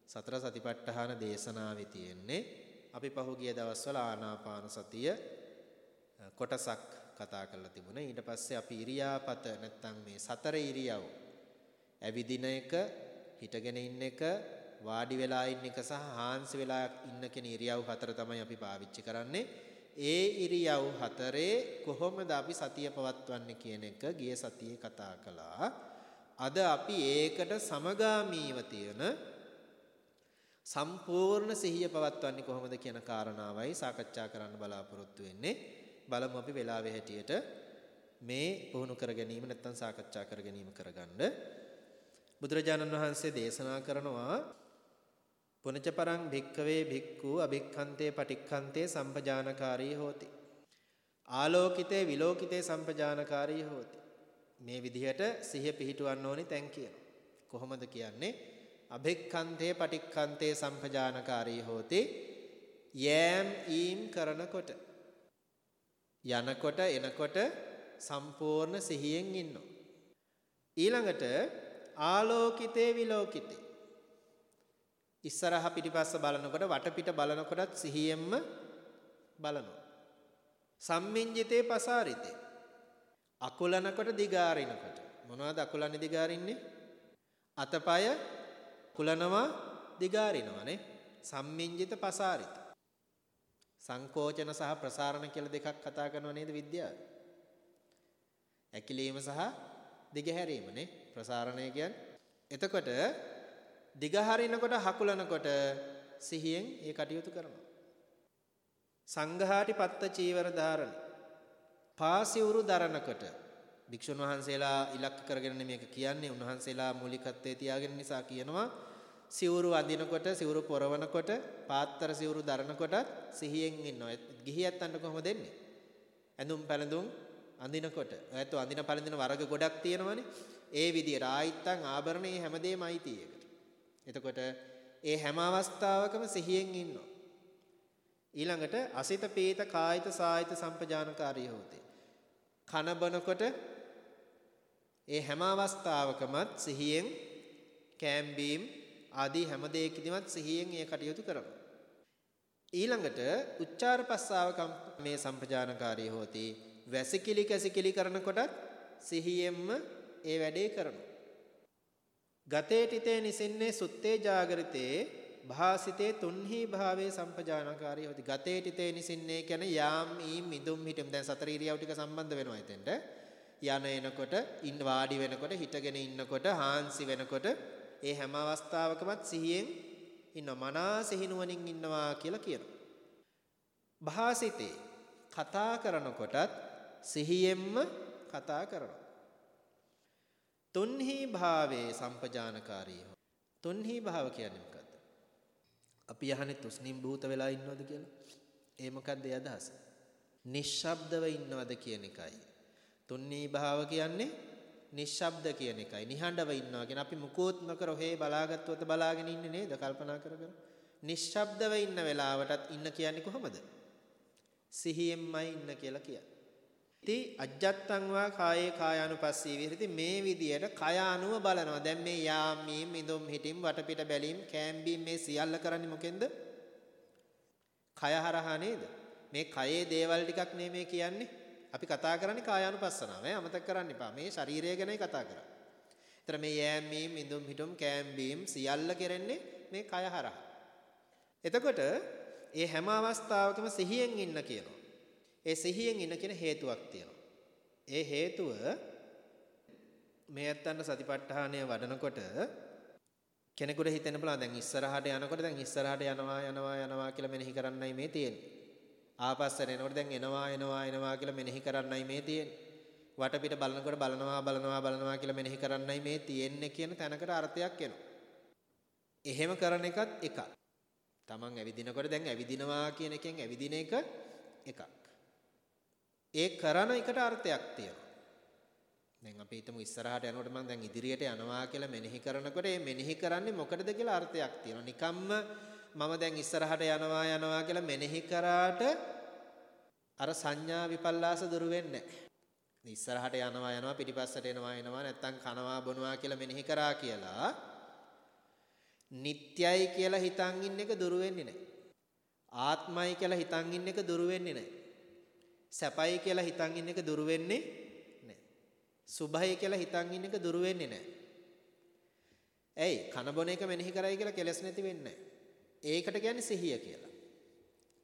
සතර සතිපට්ඨාන දේශනාවේ තියෙන්නේ. අපි පහුගිය දවස්වල ආනාපාන සතිය කොටසක් කතා කරලා තිබුණා. ඊට පස්සේ අපි ඉරියාපත නැත්තම් මේ සතර ඉරියව් ඇවිදින එක, හිටගෙන ඉන්න එක, වාඩි වෙලා ඉන්න එක සහ හාන්සි වෙලා ඉන්න කියන ඉරියව් හතර තමයි අපි පාවිච්චි කරන්නේ. ඒ ඉරියව් හතරේ කොහොමද අපි සතිය පවත්වන්නේ කියන එක ගිය සතියේ කතා කළා. අද අපි ඒකට සමගාමීව තියෙන සම්පූර්ණ සිහිය පවත්වන්නේ කොහොමද කියන කාරණාවයි සාකච්ඡා කරන්න බලාපොරොත්තු වෙන්නේ. බලමු අපි වෙලාවේ හැටියට මේ පුහුණු කර ගැනීම නැත්නම් සාකච්ඡා කර ගැනීම කරගන්න. බුදුරජාණන් වහන්සේ දේශනා කරනවා පුනච පරං භික්කවේ භික්ඛු අභික්ඛන්තේ පටික්ඛන්තේ සම්පජානකාරී හෝති. ආලෝකිතේ විලෝකිතේ සම්පජානකාරී හෝති. මේ විදිහට සිහිය පිහිටවන්න ඕනි තැන් කියන. කොහොමද කියන්නේ? අභික්ඛන්තේ පටික්ඛන්තේ සම්පජානකාරී හෝති. යෑම් ඊම් කරනකොට යනකොට එනකොට සම්පූර්ණ සිහියෙන් ඉන්නවා. ඊළඟට ආලෝකිතේ විලෝකිතේ. ඉස්සරහ පිටිපස්ස බලනකොට වටපිට බලනකොටත් සිහියෙන්ම බලනවා. සම්මින්ජිතේ පසාරිතේ. අකුලනකොට දිගාරිනකොට මොනවද අකුලන්නේ දිගාරින්නේ? අතපය කුලනවා දිගාරිනවානේ. සම්මින්ජිත පසාරිත. සංකෝචන සහ ප්‍රසාරණ කියලා දෙකක් කතා කරනව නේද විද්‍යාව? ඇකිලීම සහ දිගහැරීමනේ ප්‍රසාරණය කියන්නේ. එතකොට දිගහරිනකොට හකුලනකොට සිහියෙන් ඒ කටයුතු කරනවා. සංඝාටි පත්ත චීවර ධාරණ. පාසිවුරු දරනකොට භික්ෂුන් වහන්සේලා ඉලක්ක කරගෙන මේක කියන්නේ උන්වහන්සේලා මූලිකත්වයේ තියාගෙන නිසා කියනවා සිවුරු අඳිනකොට සිවුරු පොරවනකොට පාත්තර සිවුරු දරනකොටත් සිහියෙන් ඉන්නවා. ගිහියත් අන්න කොහොමද දෙන්නේ? ඇඳුම් පැළඳුම් අඳිනකොට. ඔයත් අඳින පැළඳින වර්ග ගොඩක් තියෙනවනේ. ඒ විදියට ආයිත්තන් ආභරණ මේ හැමදේම අයිති එකට. එතකොට ඒ හැම අවස්ථාවකම සිහියෙන් ඉන්නවා. ඊළඟට අසිත පීත කායිත සායිත සම්පජානකාරී හොතේ. කන බනකොට ඒ හැම අවස්ථාවකමත් සිහියෙන් කෑම්බීම් ආදී හැම දෙයකදීමත් සිහියෙන් ඒ කටයුතු කරනවා. ඊළඟට උච්චාර පස්සාවකම් මේ සම්පජානකාරී හොතී වැසිකිලි කැසිකිලි කරනකොටත් සිහියෙන්ම ඒ වැඩේ කරනවා. ගතේටිතේ නිසින්නේ සුත්තේ ජාගරිතේ භාසිතේ තුන්හි භාවයේ සම්පජානකාරී හොති ගතේටිතේ නිසින්නේ කියන්නේ යාම් ඊම් මිදුම් හිටුම් දැන් සතර ඉරියව් ටික සම්බන්ධ වෙනවා එතෙන්ට යන එනකොට ඉන්න වාඩි වෙනකොට හිටගෙන ඉන්නකොට හාන්සි වෙනකොට ඒ හැම අවස්ථාවකමත් සිහියෙන් ඉන්න මනා සිහිනුවණින් ඉන්නවා කියලා කියනවා. භාසිතේ කතා කරනකොටත් සිහියෙන්ම කතා කරනවා. තුන්හි භාවේ සම්පජානකාරී තුන්හි භාව කියන්නේ මොකද්ද? අපි යහනේ තුස්නිම් භූත වෙලා ඉන්නවද කියලා? ඒ මොකද්ද ඒ අදහස? නිශ්ශබ්දව ඉන්නවද කියන එකයි. තුන්හි භාව කියන්නේ නිශ්ශබ්ද කියන එකයි. නිහඬව ඉන්නවා කියන අපි මුකෝත් නොකර ඔහේ බලාගත්තුවත බලාගෙන ඉන්නේ නේද? කල්පනා කර කර. නිශ්ශබ්දව ඉන්න වෙලාවටත් ඉන්න කියන්නේ කොහොමද? සිහියෙන්මයි ඉන්න කියලා කියන්නේ. ඉති අජ්ජත්තං වා කායේ කායානුපස්සී විහෙරති මේ විදියට කය අනුව බලනවා. දැන් මේ යාමීම් ඉඳුම් හිටින් වටපිට බැලීම් කෑම්බීම් මේ සියල්ල කරන්නේ මොකෙන්ද? කය හරහා නේද? මේ කයේ දේවල් ටිකක් නෙමෙයි කියන්නේ. අපි කතා කරන්නේ කායානුපස්සනාව. ඈ අමතක කරන්න එපා. මේ ශරීරය ගැනයි කතා කරන්නේ. ඒතර මේ යෑමීම් ඉඳුම් හිටුම් කෑම්බීම් සියල්ල කෙරෙන්නේ මේ කය හරහා. එතකොට ඒ හැම අවස්ථාවකම සිහියෙන් ඉන්න කියනවා. ඒ සිහියෙන් ඉන්න කියන හේතුවක් තියෙනවා. ඒ හේතුව මේ ඇත්තන්ට සතිපට්ඨානය වඩනකොට කෙනෙකුට හිතෙන්න පුළුවන් දැන් ඉස්සරහට යනකොට දැන් ඉස්සරහට යනවා යනවා යනවා කියලා මෙනෙහි කරන්නයි මේ තියෙන්නේ. ආපස්සට එනකොට දැන් එනවා එනවා එනවා කියලා මෙනෙහි කරන්නයි මේ තියෙන්නේ. වටපිට බලනකොට බලනවා බලනවා බලනවා කියලා මෙනෙහි කරන්නයි මේ තියෙන්නේ කියන තැනකට අර්ථයක් එනවා. එහෙම කරන එකත් එකක්. Taman ඇවිදිනකොට දැන් ඇවිදිනවා කියන එකෙන් ඇවිදින එක එකක්. ඒ කරන එකට අර්ථයක් තියෙනවා. දැන් අපි හිතමු ඉස්සරහට යනකොට මම දැන් ඉදිරියට යනවා කියලා මෙනෙහි කරනකොට මේ මෙනෙහි කරන්නේ මොකටද කියලා අර්ථයක් තියෙනවා. නිකම්ම මම දැන් ඉස්සරහට යනවා යනවා කියලා මෙනෙහි කරාට අර සංඥා විපල්ලාස දුරු වෙන්නේ නැහැ. ඉස්සරහට යනවා යනවා පිටිපස්සට එනවා එනවා නැත්තම් කනවා බොනවා කියලා මෙනෙහි කරා කියලා නිට්යයි කියලා හිතන් ඉන්න එක දුරු වෙන්නේ නැහැ. ආත්මයි කියලා හිතන් ඉන්න එක දුරු වෙන්නේ නැහැ. සැපයි කියලා හිතන් ඉන්න එක දුරු වෙන්නේ නැහැ. සුභයි කියලා හිතන් ඉන්න එක දුරු වෙන්නේ නැහැ. ඇයි? කන බොන එක මෙනෙහි කරයි කියලා කෙලස් නැති වෙන්නේ ඒකට කියන්නේ සිහිය කියලා.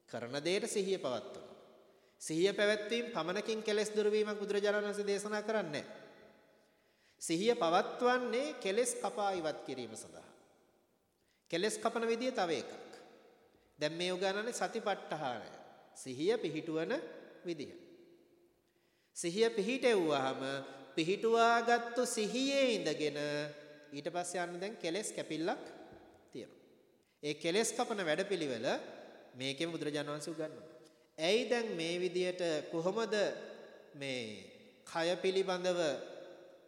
කරන දෙයට සිහිය පවත්වනවා. සිහිය පැවැත්වීම පමණකින් කෙලස් දුරු වීමක් බුදුරජාණන් වහන්සේ දේශනා කරන්නේ සිහිය පවත්වන්නේ කෙලස් කපා ඉවත් කිරීම සඳහා. කෙලස් කපන විදිය තව එකක්. දැන් මේ උගන්වන්නේ සතිපට්ඨානය. සිහිය පිහිටුවන විදිය. සිහිය පිහිටෙව්වහම පිහිටුවාගත්තු සිහියේ ඉඳගෙන ඊට පස්සේ යන්න දැන් කෙලස් කැපිල්ලක් තියෙනවා. ඒ කෙලස් කපන වැඩපිළිවෙල මේකෙම බුදුරජාණන් වහන්සේ උගන්වනවා. ඇයි දැන් මේ විදියට කොහොමද මේ කය පිළිබඳව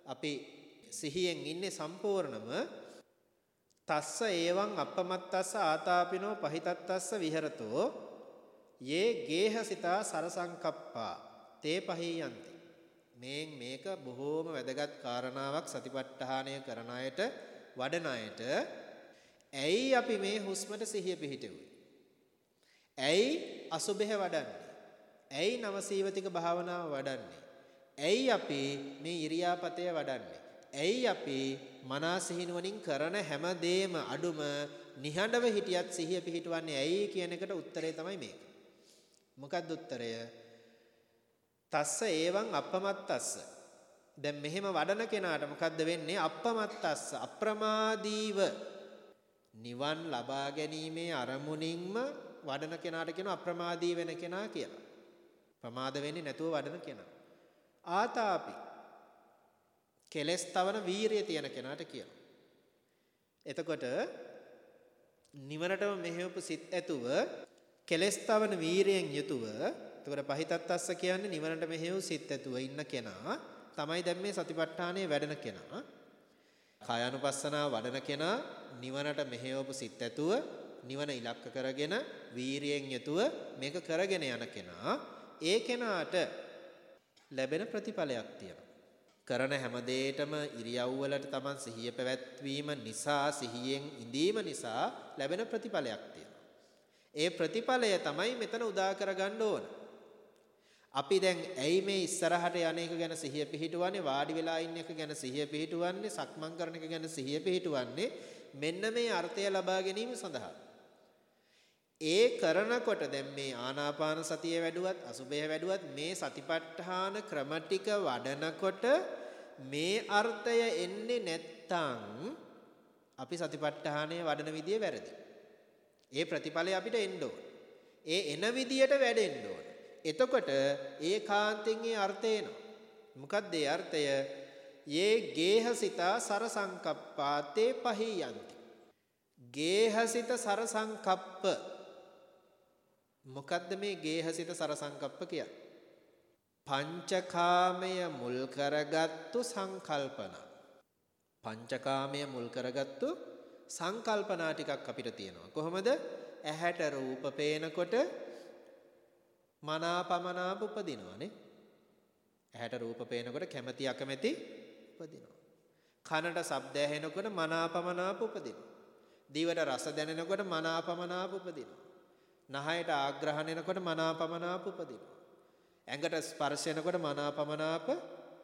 අපි සිහියෙන් ඉන්නේ සම්පූර්ණම තස්ස ඒවං අපමත්තස්ස ආතාපිනෝ පහිතත්තස්ස විහෙරතෝ යේ ගේහසිතා සරසංකප්පා තේ පහී යන්ති මේ මේක බොහෝම වැදගත් කාරණාවක් සතිපට්ඨානය කරන අයට වඩන අයට ඇයි අපි මේ හුස්මට සිහිය පිහිටුවේ? ඇයි අසුබෙහ වඩන්නේ? ඇයි නවසීවතික භාවනාව වඩන්නේ? ඇයි අපි මේ ඉරියාපතය වඩන්නේ? ඇයි අපි මනා සිහිනුවණින් කරන හැම දෙයක්ම අඩුම නිහඬව හිටියත් සිහිය පිහිටවන්නේ ඇයි කියන එකට උත්තරේ තමයි මේක. මොකක්ද උත්තරය? තස්ස ඒවං අපමත්තස්ස. දැන් මෙහෙම වඩන කෙනාට මොකද්ද වෙන්නේ? අපමත්තස්ස අප්‍රමාදීව නිවන් ලබා ගැනීමේ අරමුණින්ම වඩන කෙනාට කියන අප්‍රමාදී වෙන කෙනා කියලා. ප්‍රමාද වෙන්නේ නැතුව වඩන කෙනා. ආතාපි කෙලස් තවන වීරිය තියෙන කෙනාට කියනවා. එතකොට නිවනටම මෙහෙවපු සිත් ඇතුව කෙලස් තවන වීරියෙන් යුතුව එතකොට පහිතත්ස්ස කියන්නේ නිවනට මෙහෙව සිත් ඇතුව ඉන්න කෙනා තමයි දැන් මේ සතිපට්ඨානයේ වැඩෙන කෙනා. කායानुපස්සනාව වඩන කෙනා නිවනට මෙහෙවපු සිත් ඇතුව නිවන ඉලක්ක කරගෙන වීරියෙන් යුතුව මේක කරගෙන යන කෙනා ඒ කෙනාට ලැබෙන ප්‍රතිඵලයක් තියෙනවා. කරන හැම දෙයකම ඉරියව්වලට Taman සිහිය පැවැත්වීම නිසා සිහියෙන් ඉඳීම නිසා ලැබෙන ප්‍රතිඵලයක් තියෙනවා. ඒ ප්‍රතිඵලය තමයි මෙතන උදා කරගන්න ඕන. අපි දැන් ඇයි මේ ඉස්සරහට යන එක ගැන සිහිය පිහිටුවන්නේ වාඩි වෙලා ඉන්න එක ගැන සිහිය පිහිටුවන්නේ සක්මන් කරන එක ගැන සිහිය පිහිටුවන්නේ මෙන්න මේ අර්ථය ලබා ගැනීම සඳහා ඒ කරනකොට දැන් මේ ආනාපාන සතිය වැඩුවත් අසුබය වැඩුවත් මේ සතිපට්ඨාන ක්‍රම ටික වඩනකොට මේ අර්ථය එන්නේ නැත්තම් අපි සතිපට්ඨානය වඩන විදිය වැරදි. ඒ ප්‍රතිඵලය අපිට එන්න ඕන. ඒ එන විදියට වැඩෙන්න ඕන. එතකොට ඒකාන්තයෙන් ඒ අර්ථය එනවා. මොකක්ද ඒ අර්ථය? යේ ගේහසිතා සරසංකප්පාතේ පහියන්ති. ගේහසිත සරසංකප්ප මොකද්ද මේ ගේහසිත සරසංකප්ප කියන්නේ? පංචකාමය මුල් කරගත්තු සංකල්පන. පංචකාමය මුල් කරගත්තු සංකල්පනා ටිකක් අපිට තියෙනවා. කොහොමද? ඇහැට රූප පේනකොට මනාපමනාප උපදිනවනේ. ඇහැට රූප පේනකොට කැමැති අකමැති උපදිනවා. කනට ශබ්ද ඇහෙනකොට මනාපමනාප උපදිනවා. දිවට රස දැනෙනකොට මනාපමනාප උපදිනවා. නහයට ආග්‍රහණයනකොට මනාපමනාප උපදිනවා. ඇඟට ස්පර්ශ වෙනකොට මනාපමනාප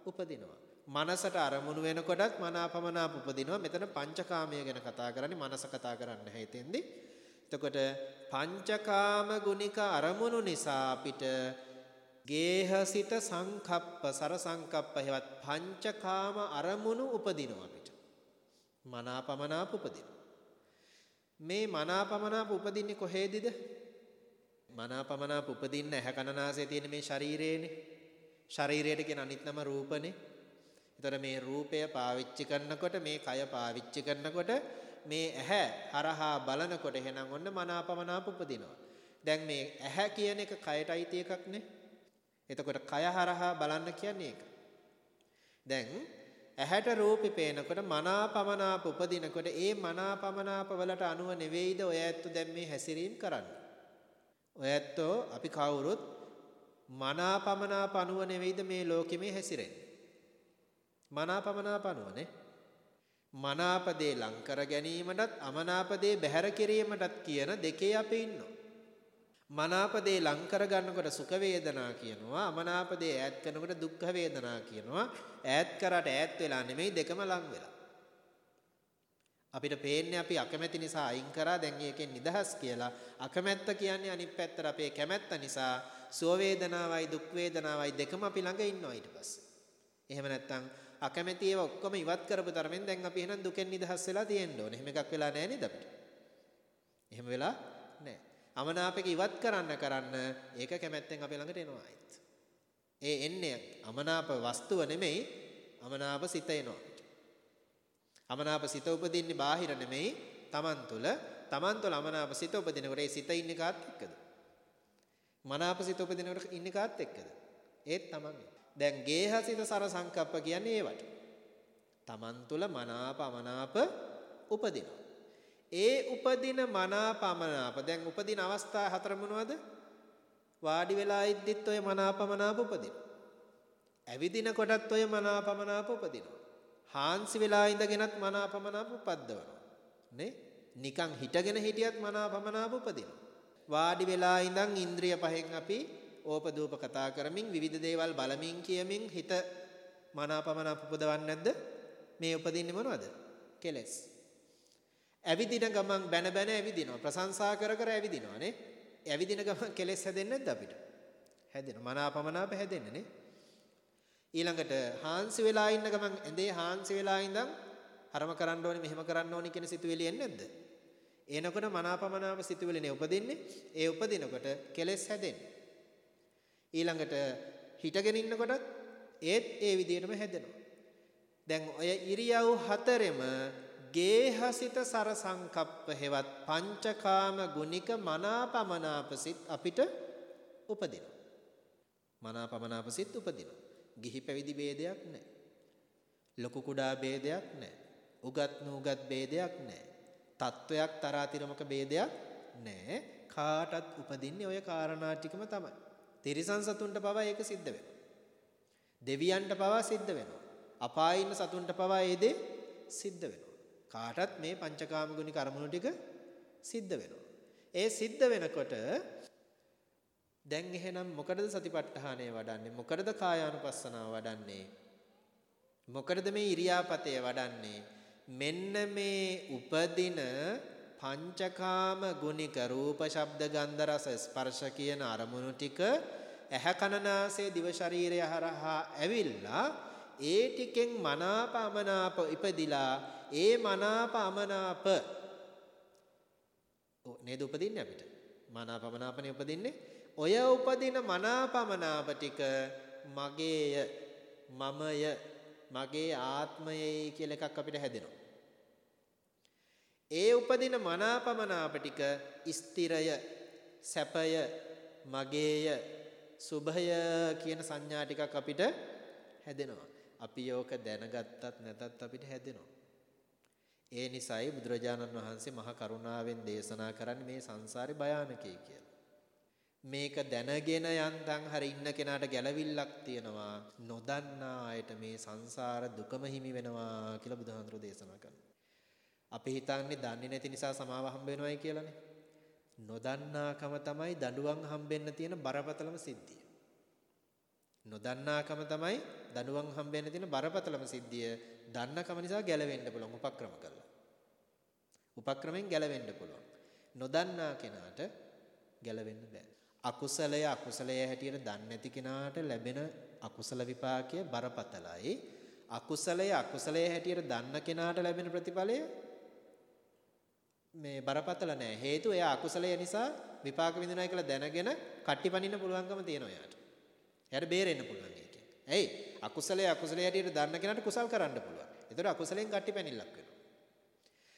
උපදිනවා. මනසට අරමුණු වෙනකොටත් මනාපමනාප උපදිනවා. මෙතන පංචකාමය ගැන කතා කරන්නේ මනස කතා කරන්නේ නැහැ එතෙන්දී. එතකොට පංචකාම ගුණික අරමුණු නිසා අපිට ගේහසිත සංකප්ප සර සංකප්ප හේවත් පංචකාම අරමුණු උපදිනවා අපිට. මනාපමනාප උපදිනවා. මේ මනාපමනාප උපදින්නේ කොහේදද? මනාපමනාප උපදින්න ඇහැ කනනාසය තියෙන මේ ශරීරේනේ. ශරීරයට කියන අනිත් නම රූපනේ. ඒතර මේ රූපය පාවිච්චි කරනකොට මේ කය පාවිච්චි කරනකොට මේ ඇහැ හරහා බලනකොට එහෙනම් ඔන්න මනාපමනාප උපදිනවා. දැන් මේ ඇහැ කියන එක කයට අයිති එකක් නේ. එතකොට කය හරහා බලන්න කියන්නේ ඒක. දැන් ඇහැට රූපේ පේනකොට මනාපමනාප උපදිනකොට ඒ මනාපමනාප වලට අනුව නෙවෙයිද ඔය ඇත්ත දැන් මේ හැසිරීම කරන්නේ. ඔය ඇත්තෝ අපි කවුරුත් මනාපමනාප අනුව නෙවෙයිද මේ ලෝකෙමේ හැසිරෙන්නේ. මනාපමනාප අනුවනේ. මනාපදේ ලං කර ගැනීමටත් අමනාපදේ බැහැර කිරීමටත් කියන දෙකේ අපි ඉන්නවා. මනාපදේ ලං කර ගන්නකොට සුඛ වේදනා කියනවා අමනාපදේ ඈත් කරනකොට දුක්ඛ වේදනා කියනවා ඈත් කරාට ඈත් වෙලා නෙමෙයි දෙකම ලං වෙලා අපිට පේන්නේ අපි අකමැති නිසා අයින් කරා දැන් ඒකෙන් නිදහස් කියලා. අකමැත්ත කියන්නේ අනිත් පැත්තට අපේ කැමැත්ත නිසා සුව වේදනාවයි දුක් වේදනාවයි දෙකම අපි ළඟ ඉන්නවා ඊට පස්සේ. එහෙම නැත්නම් අකමැති ඒවා ඔක්කොම ඉවත් කරපු තරමෙන් දැන් අපි එහෙනම් දුකෙන් නිදහස් වෙලා තියෙන්න ඕනේ. එහෙම එකක් වෙලා නැහැ නේද අපිට? එහෙම වෙලා නැහැ. අමනාපක ඉවත් කරන්න කරන්න ඒක කැමැත්තෙන් අපේ ළඟට එනවා ආයිත්. ඒ එන්නේ අමනාප වස්තුව නෙමෙයි අමනාප සිත එනවා. අමනාප සිත උපදින්නේ බාහිර නෙමෙයි තමන් තුළ තමන් තුළ අමනාප සිත උපදිනකොට ඒ සිත ඉන්නේ කාත් එක්කද? මනාප සිත උපදිනකොට ඉන්නේ කාත් එක්කද? ඒත් තමන් දැන් ගේහසිත සර සංකප්ප කියන්නේ ඒවට. තමන් තුළ මනාප අමනාප උපදිනවා. ඒ උපදින මනාප අමනාප දැන් උපදින අවස්ථා හතර මොනවද වාඩි වෙලා ඉද්දිත් ඔය මනාප මනාප උපදිනවා ඇවිදින කොටත් ඔය මනාපමනාප උපදිනවා. හාන්සි වෙලා ඉඳගෙනත් මනාපමනාප උපද්දවනවා. නේ? නිකන් හිටගෙන හිටියත් මනාපමනාප උපදිනවා. වාඩි වෙලා ඉඳන් ඉන්ද්‍රිය පහෙන් අපි ඕපදූප කතා කරමින් විවිධ දේවල් බලමින් කියමින් හිත මනාපමනාප උපදවන්නේ නැද්ද? මේ උපදින්නේ මොනවද? කෙලස්. ඇවිදින ගමන් බැන බැන ඇවිදිනවා. ප්‍රශංසා කර කර ඇවිදිනවා නේ. ඇවිදින ගමන් කෙලස් හැදෙන්නේ නැද්ද අපිට? හැදෙනවා. මනාපමනාප හැදෙන්නේ නේ. ඊළඟට හාන්සි වෙලා ඉන්න ගමන් ඇඳේ හාන්සි වෙලා ඉඳන් අරම කරන්න ඕනේ මෙහෙම කරන්න ඕනේ කියන සිතුවිලි එන්නේ නැද්ද? එනකොට මනාපමනාප සිතුවිලිනේ උපදින්නේ. ඒ උපදිනකොට කෙලෙස් හැදෙන්නේ. ඊළඟට හිටගෙන ඉන්නකොට ඒත් ඒ විදිහටම හැදෙනවා. දැන් ඔය ඉරියව් හතරෙම ගේහසිත සර සංකප්ප හෙවත් පංචකාම ගුණික මනාපමනාපසිත අපිට උපදිනවා. මනාපමනාපසිත උපදිනවා. ගිහි පැවිදි ભેදයක් නැහැ. ලොකු කුඩා ભેදයක් නැහැ. උගත් නුගත් ભેදයක් නැහැ. තත්වයක් තරාතිරමක ભેදයක් නැහැ. කාටත් උපදින්නේ ওই කාරණා ටිකම තමයි. තිරිසන් සතුන්ට පවා ඒක සිද්ධ වෙනවා. දෙවියන්ට පවා සිද්ධ වෙනවා. අපායේ ඉන්න සතුන්ට පවා ඒ දේ සිද්ධ වෙනවා. කාටත් මේ පංචකාම ගුණික කර්මණු ටික සිද්ධ වෙනවා. ඒ සිද්ධ වෙනකොට දැන් එහෙනම් මොකටද සතිපට්ඨානය වඩන්නේ? මොකටද කායානුපස්සනාව වඩන්නේ? මොකටද මේ ඉරියාපතය වඩන්නේ? මෙන්න මේ උපදින පංචකාම ගුණික රූප ශබ්ද ගන්ධ රස ස්පර්ශ කියන අරමුණු ටික ඇහැ කන නාසය දිව ශරීරය හරහා ඇවිල්ලා ඒ ටිකෙන් මනාප අමනාප ඉපදිලා ඒ මනාප අමනාප නේද උපදින්නේ අපිට මනාප අමනාපනේ උපදින්නේ ඔය උපදින මනාපමනාප ටික මගේය මමය මගේ ආත්මයයි කියලා එකක් අපිට හැදෙනවා. ඒ උපදින මනාපමනාප ටික ස්ථිරය සැපය මගේය සුභය කියන සංඥා ටිකක් අපිට හැදෙනවා. අපි යෝක දැනගත්තත් නැතත් අපිට හැදෙනවා. ඒ නිසායි බුදුරජාණන් වහන්සේ මහා කරුණාවෙන් දේශනා කරන්නේ මේ සංසාරේ භයානකයි කියලා. මේක දැනගෙන යන්තම් හරි ඉන්න කෙනාට ගැළවිල්ලක් තියනවා නොදන්නා අයට මේ සංසාර දුකම හිමි වෙනවා කියලා බුදුහාඳුරෝ දේශනා කරනවා. අපි හිතන්නේ දන්නේ නැති නිසා සමාව හම්බ වෙනවයි කියලානේ. නොදන්නාකම තමයි දඬුවම් හම්බෙන්න තියෙන බරපතලම සිද්ධිය. නොදන්නාකම තමයි දඬුවම් හම්බෙන්න තියෙන බරපතලම සිද්ධිය. දන්නකම නිසා ගැලවෙන්න පුළුවන් උපක්‍රම කළා. උපක්‍රමෙන් ගැලවෙන්න පුළුවන්. නොදන්නා කෙනාට ගැලවෙන්න බෑ. අකුසලය අකුසලයේ හැටියට දන්නේ නැති කෙනාට ලැබෙන අකුසල විපාකය බරපතලයි. අකුසලය අකුසලයේ හැටියට දන්න කෙනාට ලැබෙන ප්‍රතිඵලය මේ බරපතල නෑ. හේතුව එයා අකුසලය නිසා විපාක විඳිනවා කියලා දැනගෙන කට්ටිපනින්න පුළුවන්කම තියෙනවා එයාට. එයාට බේරෙන්න පුළුවන් ඒකෙන්. ඇයි? අකුසලය අකුසලයේ හැටියට දන්න කෙනාට කුසල් කරන්න පුළුවන්. ඒතර අකුසලෙන් කට්ටිපැනිල්ලක් වෙනවා.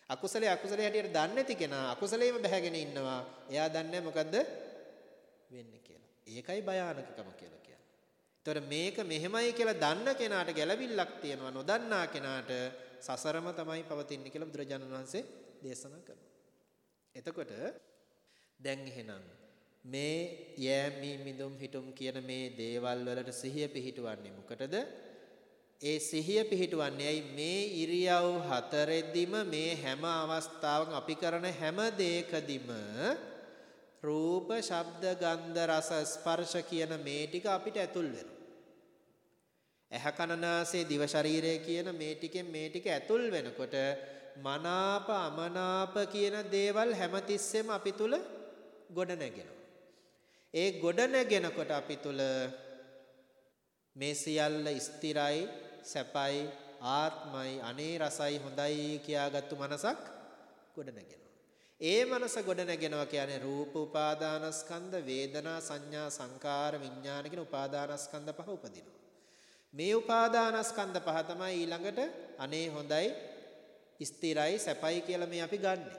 අකුසලයේ අකුසලයේ හැටියට දන්නේ නැති කෙනා අකුසලයේම බැහැගෙන ඉන්නවා. එයා දන්නේ මොකද්ද? වෙන්නේ කියලා. ඒකයි භයානකකම කියලා කියන්නේ. ඒතකොට මේක මෙහෙමයි කියලා දන්න කෙනාට ගැළවිල්ලක් තියෙනවා නොදන්නා කෙනාට සසරම තමයි පවතින්නේ කියලා බුදුරජාණන් වහන්සේ දේශනා කරනවා. එතකොට දැන් එහෙනම් මේ යෑමී මිදුම් හිටුම් කියන මේ දේවල් වලට සිහිය පිහිටවන්නේ මොකටද? ඒ සිහිය පිහිටවන්නේ ඇයි මේ ඉරියව් හතරෙදිම මේ හැම අවස්ථාවක අපි කරන හැම දෙයකදීම රූප, ශබ්ද, ගන්ධ, රස, ස්පර්ශ කියන මේ ටික අපිට ඇතුල් වෙනවා. ඇහැ කන නාසය දිව ශරීරය කියන මේ ටිකෙන් මේ ටික ඇතුල් වෙනකොට මනාප අමනාප කියන දේවල් හැමතිස්සෙම අපි තුල ගොඩ නැගෙනවා. ඒ ගොඩ නැගෙනකොට අපි තුල මේ සියල්ල ස්ථිරයි, සැපයි, ආත්මයි, අනේ රසයි, හොඳයි කියාගත්තු මනසක් ගොඩ නැගෙනවා. ඒ මනස ගොඩ නැගෙනවා කියන්නේ රූප උපාදානස්කන්ධ වේදනා සංඥා සංකාර විඥාන කියන උපාදානස්කන්ධ පහ උපදිනවා. මේ උපාදානස්කන්ධ පහ තමයි ඊළඟට අනේ හොඳයි ස්ථිරයි සැපයි කියලා මේ අපි ගන්නෙ.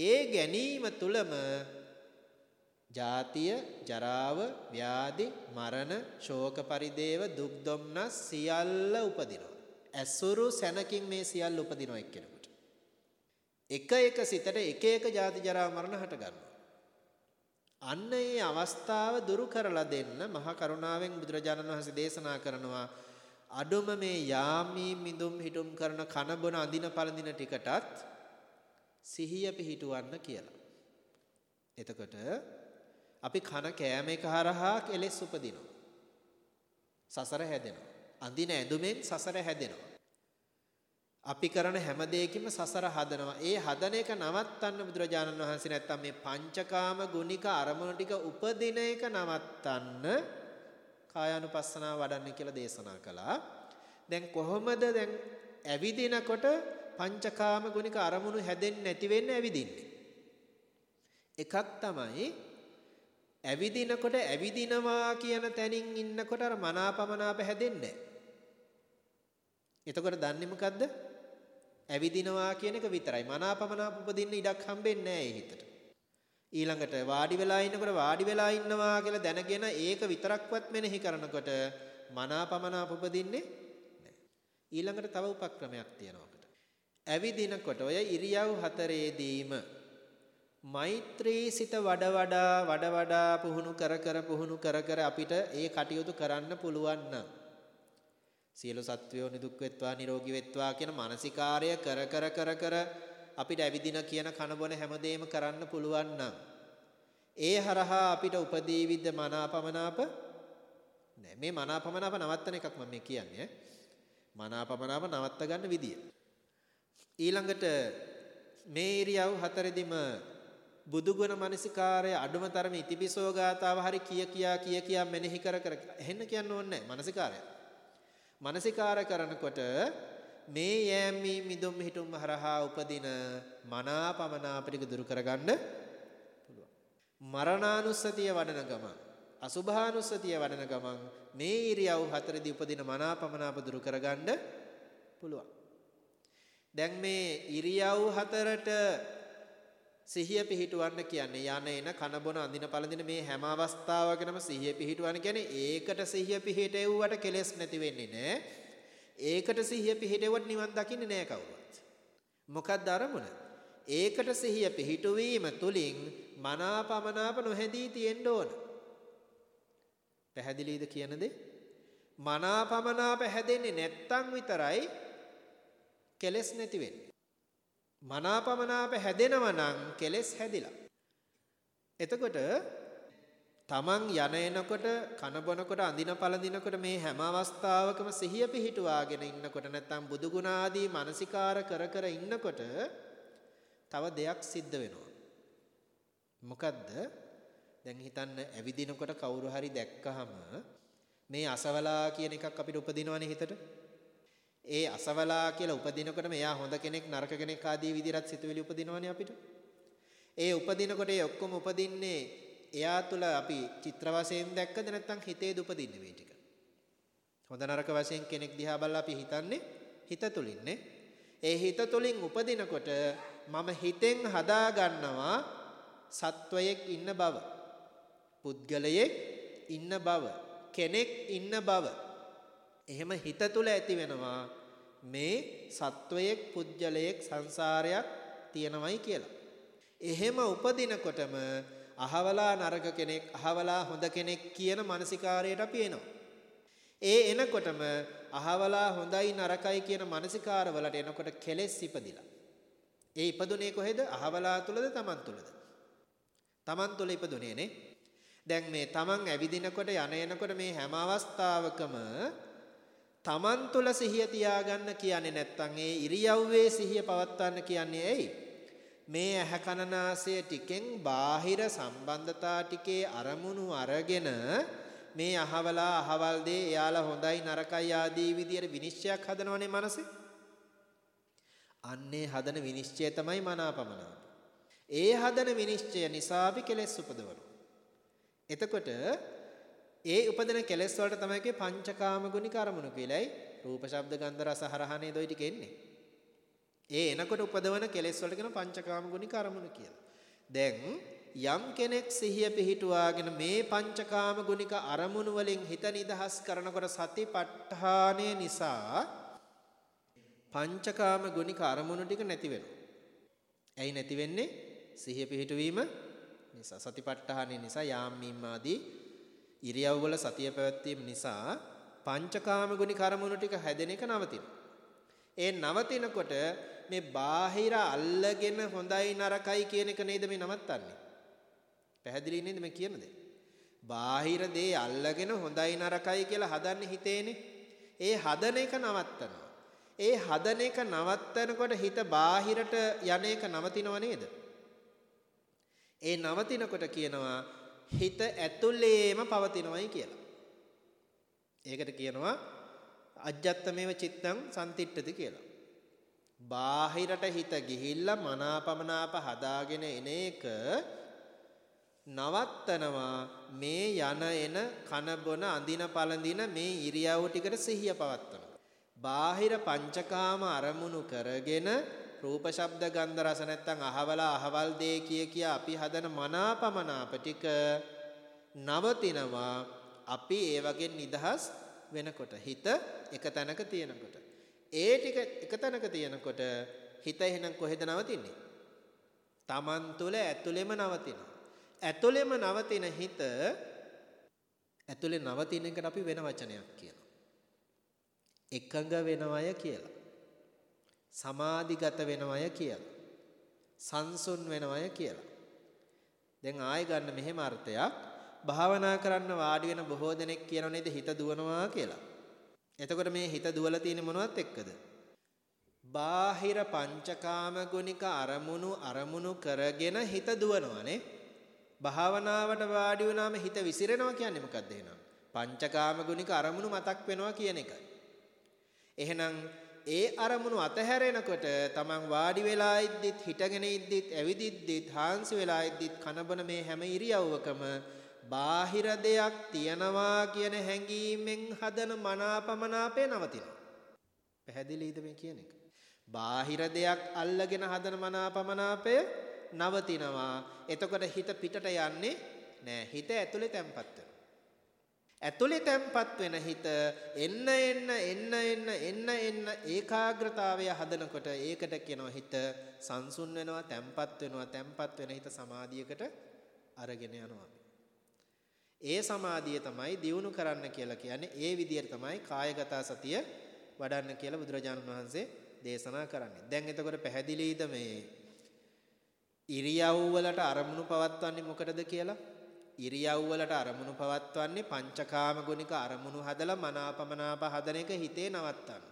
ඒ ගැනීම තුලම ජාතිය ජරාව ව්‍යාධි මරණ ශෝක පරිදේව දුක් දුම්නස් සියල්ල උපදිනවා. ඇසුරු සැනකින් මේ සියල්ල උපදිනවා එක්කෙනෙකුට. එක එක සිතට එක එක ජාති ජරා මරණ හට ගන්නවා. අන්න ඒ අවස්ථාව දුරු කරලා දෙන්න මහා කරුණාවෙන් බුදුරජාණන් වහන්සේ දේශනා කරනවා අඩුම මේ යාමී මිදුම් හිටුම් කරන කන බොන අඳින පළඳින ටිකටත් සිහිය පිහිටුවන්න කියලා. එතකොට අපි කන කෑම එක හරහා කෙලෙස් උපදිනවා. සසර හැදෙනවා. අඳින ඇඳුමෙන් සසර හැදෙනවා. අපි කරන හැම දෙයකින්ම සසර හදනවා. ඒ හදන එක නවත්තන්න බුදුරජාණන් වහන්සේ නැත්තම් මේ පංචකාම ගුණික අරමුණු ටික උපදින එක නවත්තන්න කායානුපස්සනාව වඩන්න කියලා දේශනා කළා. දැන් කොහොමද දැන් ඇවිදිනකොට පංචකාම ගුණික අරමුණු හැදෙන්නේ නැති වෙන්නේ ඇවිදින්නේ. එකක් තමයි ඇවිදිනකොට ඇවිදිනවා කියන තැනින් ඉන්නකොට අර මනාපමනාප හැදෙන්නේ එතකොට දන්නේ මොකද්ද? ඇවිදිනවා කියන එක විතරයි. මනාපමනාප උපදින්න ඉඩක් හම්බෙන්නේ නැහැ ඒ හිතට. ඊළඟට වාඩි වෙලා ඉන්නකොට වාඩි වෙලා ඉන්නවා කියලා දැනගෙන ඒක විතරක්වත් මෙනෙහි කරනකොට මනාපමනාප උපදින්නේ නැහැ. ඊළඟට තව උපක්‍රමයක් තියෙනවා අපිට. ඇවිදිනකොට ඔය ඉරියව් හතරේදීම මෛත්‍රී සිත වඩ වඩා වඩ වඩා පුහුණු කර කර පුහුණු කර කර අපිට ඒ කටයුතු කරන්න පුළුවන් නම් සියලු සත්වයෝ නිදුක් වෙත්වා නිරෝගී වෙත්වා කියන මානසිකාර්ය කර කර කර කර අපිට ඇවිදින කියන කන බොන හැමදේම කරන්න පුළුවන් නම් ඒ හරහා අපිට උපදී විද්ද මනාපමනාප නෑ. මේ මනාපමනාප නවත්තන එකක් මම මේ කියන්නේ. මනාපමනාප නවත්ත ගන්න විදිය. ඊළඟට මේ ඉරියව් හතරෙදිම බුදුගුණ මනසිකාරය අඩුම තරමේ ඉතිපිසෝ ගාතාව හරි කිය කියා කිය කියා මෙනෙහි කර කර එහෙන්න කියන්න ඕනේ නැහැ මනසිකාරය. මනසිකාර කරනකොට මේ යෑමී මිදුම් හිටුම් හරහා උපදින මනාපමනා අපිට දුරු කරගන්න පුළුවන්. මරණානුස්සතිය වඩන ගමන් අසුභානුස්සතිය වඩන ගමන් මේ ඉරියව් හතරදී උපදින මනාපමනාප දුරු කරගන්න පුළුවන්. දැන් මේ ඉරියව් හතරට සිහිය පිහිටුවන්න කියන්නේ යන එන කන බොන අඳින පළඳින මේ හැම අවස්ථාවකම සිහිය පිහිටුවන්න කියන්නේ ඒකට සිහිය පිහිටෙව්වට කෙලෙස් නැති වෙන්නේ නැහැ. ඒකට සිහිය පිහිටෙව්වට නිවන් දකින්නේ නැහැ කවුරුත්. මොකක්ද අරමුණ? ඒකට සිහිය පිහිටුවීම තුලින් මනාපමනාප නොහැදී තියෙන්න ඕන. පැහැදිලිද කියන දේ? මනාපමනාප හැදෙන්නේ නැත්තම් විතරයි කෙලෙස් නැති වෙන්නේ. මනාපමනාප හැදෙනව නම් කෙලෙස් හැදිලා. එතකොට තමන් යන එනකොට කන බොනකොට අඳින පළඳිනකොට මේ හැම අවස්ථාවකම සිහිය පිහිටුවාගෙන ඉන්නකොට නැත්නම් බුදු ගුණ ආදී මානසිකාර කර කර ඉන්නකොට තව දෙයක් සිද්ධ වෙනවා. මොකද්ද? දැන් හිතන්න ඇවිදිනකොට කවුරු හරි දැක්කහම මේ අසවලා කියන එකක් අපිට උපදිනවනේ හිතට. ඒ අසවලා කියලා උපදිනකොට මෙයා හොඳ කෙනෙක් නරක කෙනෙක් ආදී විදිහට සිතුවිලි උපදිනවනේ අපිට. ඒ උපදිනකොට ඒ ඔක්කොම උපදින්නේ එයා තුල අපි චිත්‍ර වශයෙන් දැක්කද නැත්නම් හිතේද උපදින්නේ මේ ටික. හොඳ නරක වශයෙන් කෙනෙක් දිහා බලලා අපි හිතන්නේ හිත තුලින්නේ. ඒ හිත තුලින් උපදිනකොට මම හිතෙන් හදා ගන්නවා සත්වයෙක් ඉන්න බව. පුද්ගලයෙක් ඉන්න බව. කෙනෙක් ඉන්න බව. එහෙම හිත තුල ඇති වෙනවා මේ සත්වයෙක් පුජ්‍යලයක් සංසාරයක් තියෙනවයි කියලා. එහෙම උපදිනකොටම අහවලා නරක කෙනෙක් අහවලා හොඳ කෙනෙක් කියන මානසිකාරයට අපි එනවා. ඒ එනකොටම අහවලා හොඳයි නරකයි කියන මානසිකාරවලට එනකොට කෙලෙස් ඉපදිලා. ඒ ඉපදුනේ කොහෙද? අහවලා තුලද තමන් තුලද? තමන් තුල ඉපදුනේ නේ. දැන් මේ තමන් ඇවිදිනකොට යන එනකොට මේ හැම අවස්ථාවකම තමන් තුළ සිහිය තියාගන්න කියන්නේ නැත්නම් ඒ ඉරියව්වේ සිහිය පවත්වන්න කියන්නේ ඇයි? මේ ඇහැ කනනාසය ටිකෙන් බාහිර සම්බන්ධතා ටිකේ අරමුණු අරගෙන මේ අහවලා අහවල් දේ එයාලා හොඳයි නරකයි ආදී විදියට විනිශ්චයක් හදනවනේ මනසේ. අන්නේ හදන විනිශ්චය තමයි මනාපමනාප. ඒ හදන විනිශ්චය නිසා අපි කෙලෙස් උපදවනවා. එතකොට ඒ උපදින කෙලෙස් වලට තමයි කියේ පංචකාම ගුණික අරමුණු කියලායි රූප ශබ්ද ගන්ධ රස හරහානේ දොයි ටික එන්නේ. ඒ එනකොට උපදවන කෙලෙස් වලට කියන පංචකාම ගුණික අරමුණු කියලා. දැන් යම් කෙනෙක් සිහිය පිහිටුවාගෙන මේ පංචකාම ගුණික අරමුණු වලින් හිත නිදහස් කරනකොට සතිපට්ඨානය නිසා පංචකාම ගුණික අරමුණු ටික නැති වෙනවා. ඇයි නැති වෙන්නේ? සිහිය පිහිටුවීම නිසා සතිපට්ඨානය නිසා යාම් මීම් ආදී ඉරියව්වල සතිය පැවැත්වීම නිසා පංචකාම ගුණික අරමුණු ටික හැදෙන එක නවතිනවා. ඒ නවතිනකොට මේ බාහිර අල්ලගෙන හොඳයි නරකයි කියන එක නේද මේ නවත්තන්නේ. පැහැදිලි නේද මේ කියන දේ? බාහිර දේ අල්ලගෙන හොඳයි නරකයි කියලා හදන්නේ හිතේනේ. ඒ හදන එක නවත්තනවා. ඒ හදන එක නවත්තනකොට හිත බාහිරට යන එක නවතිනව නේද? ඒ නවතිනකොට කියනවා හිත ඇතුළේම පවතිනවයි කියලා. ඒකට කියනවා අජ්ජත්තමේව චිත්තං සම්තිට්ඨති කියලා. බාහිරට හිත ගිහිල්ලා මනාපමනාප හදාගෙන එන එක නවත්තනවා මේ යන එන කන බොන අඳින පළඳින මේ ඉරියව් ටිකට සිහිය පවත්වනවා. බාහිර පංචකාම අරමුණු කරගෙන රූප ශබ්ද ගන්ධ රස නැත්තම් අහවලා අහවල් දේ කිය කිය අපි හදන මනාපමනාප ටික නවතිනවා අපි ඒ වගේ නිදහස් වෙනකොට හිත එක තැනක තියෙනකොට ඒ ටික එක තැනක තියෙනකොට හිත එහෙනම් කොහෙද නවතින්නේ? Taman තුල ඇතුළෙම නවතිනවා. ඇතුළෙම නවතින හිත ඇතුළේ නවතින එකට අපි වෙන වචනයක් කියනවා. එකඟ වෙනවය කියලා. සමාධිගත වෙනවය කියලා. සංසුන් වෙනවය කියලා. දැන් ආයෙ ගන්න මෙහෙම අර්ථයක් භාවනා කරන්න වාඩි වෙන බොහෝ දෙනෙක් කියනව නේද හිත දුවනවා කියලා. එතකොට මේ හිත දුවලා තියෙන්නේ මොනවත් එක්කද? බාහිර පංචකාම ගුණික අරමුණු අරමුණු කරගෙන හිත දුවනවානේ. භාවනාවට වාඩි වුණාම හිත විසිරෙනවා කියන්නේ මොකක්ද එහෙනම්? පංචකාම ගුණික අරමුණු මතක් වෙනවා කියන එකයි. එහෙනම් ඒ අරමුණු අතහැරෙනකොට තමන් වාඩි වෙලා ඉද්දිත් හිටගෙන ඉද්දිත් ඇවිදිද්දිත් හාන්සි වෙලා ඉද්දිත් කනබන මේ හැම ඉරියව්වකම බාහිර දෙයක් තියනවා කියන හැඟීමෙන් හදන මනාපමනාපේ නවතිනවා. පැහැදිලිද මේ කියන එක? බාහිර දෙයක් අල්ලගෙන හදන මනාපමනාපය නවතිනවා. එතකොට හිත පිටට යන්නේ නෑ. හිත ඇතුලේ තැම්පත් වෙනවා. ඇතුලේ තැම්පත් වෙන හිත එන්න එන්න එන්න එන්න එන්න එන්න ඒකාග්‍රතාවය හදනකොට ඒකට කියනවා හිත සංසුන් වෙනවා තැම්පත් වෙනවා තැම්පත් වෙන හිත සමාධියකට අරගෙන යනවා. ඒ සමාධිය තමයි දියුණු කරන්න කියලා කියන්නේ ඒ විදිහට තමයි කායගත සතිය වඩන්න කියලා බුදුරජාණන් වහන්සේ දේශනා කරන්නේ. දැන් එතකොට පැහැදිලිද මේ ඉරියව් වලට අරමුණු පවත්වන්නේ මොකටද කියලා? ඉරියව් වලට අරමුණු පවත්වන්නේ පංචකාම ගුණික අරමුණු හදලා මනාපමනාප හදන එක හිතේ නවත්තන්න.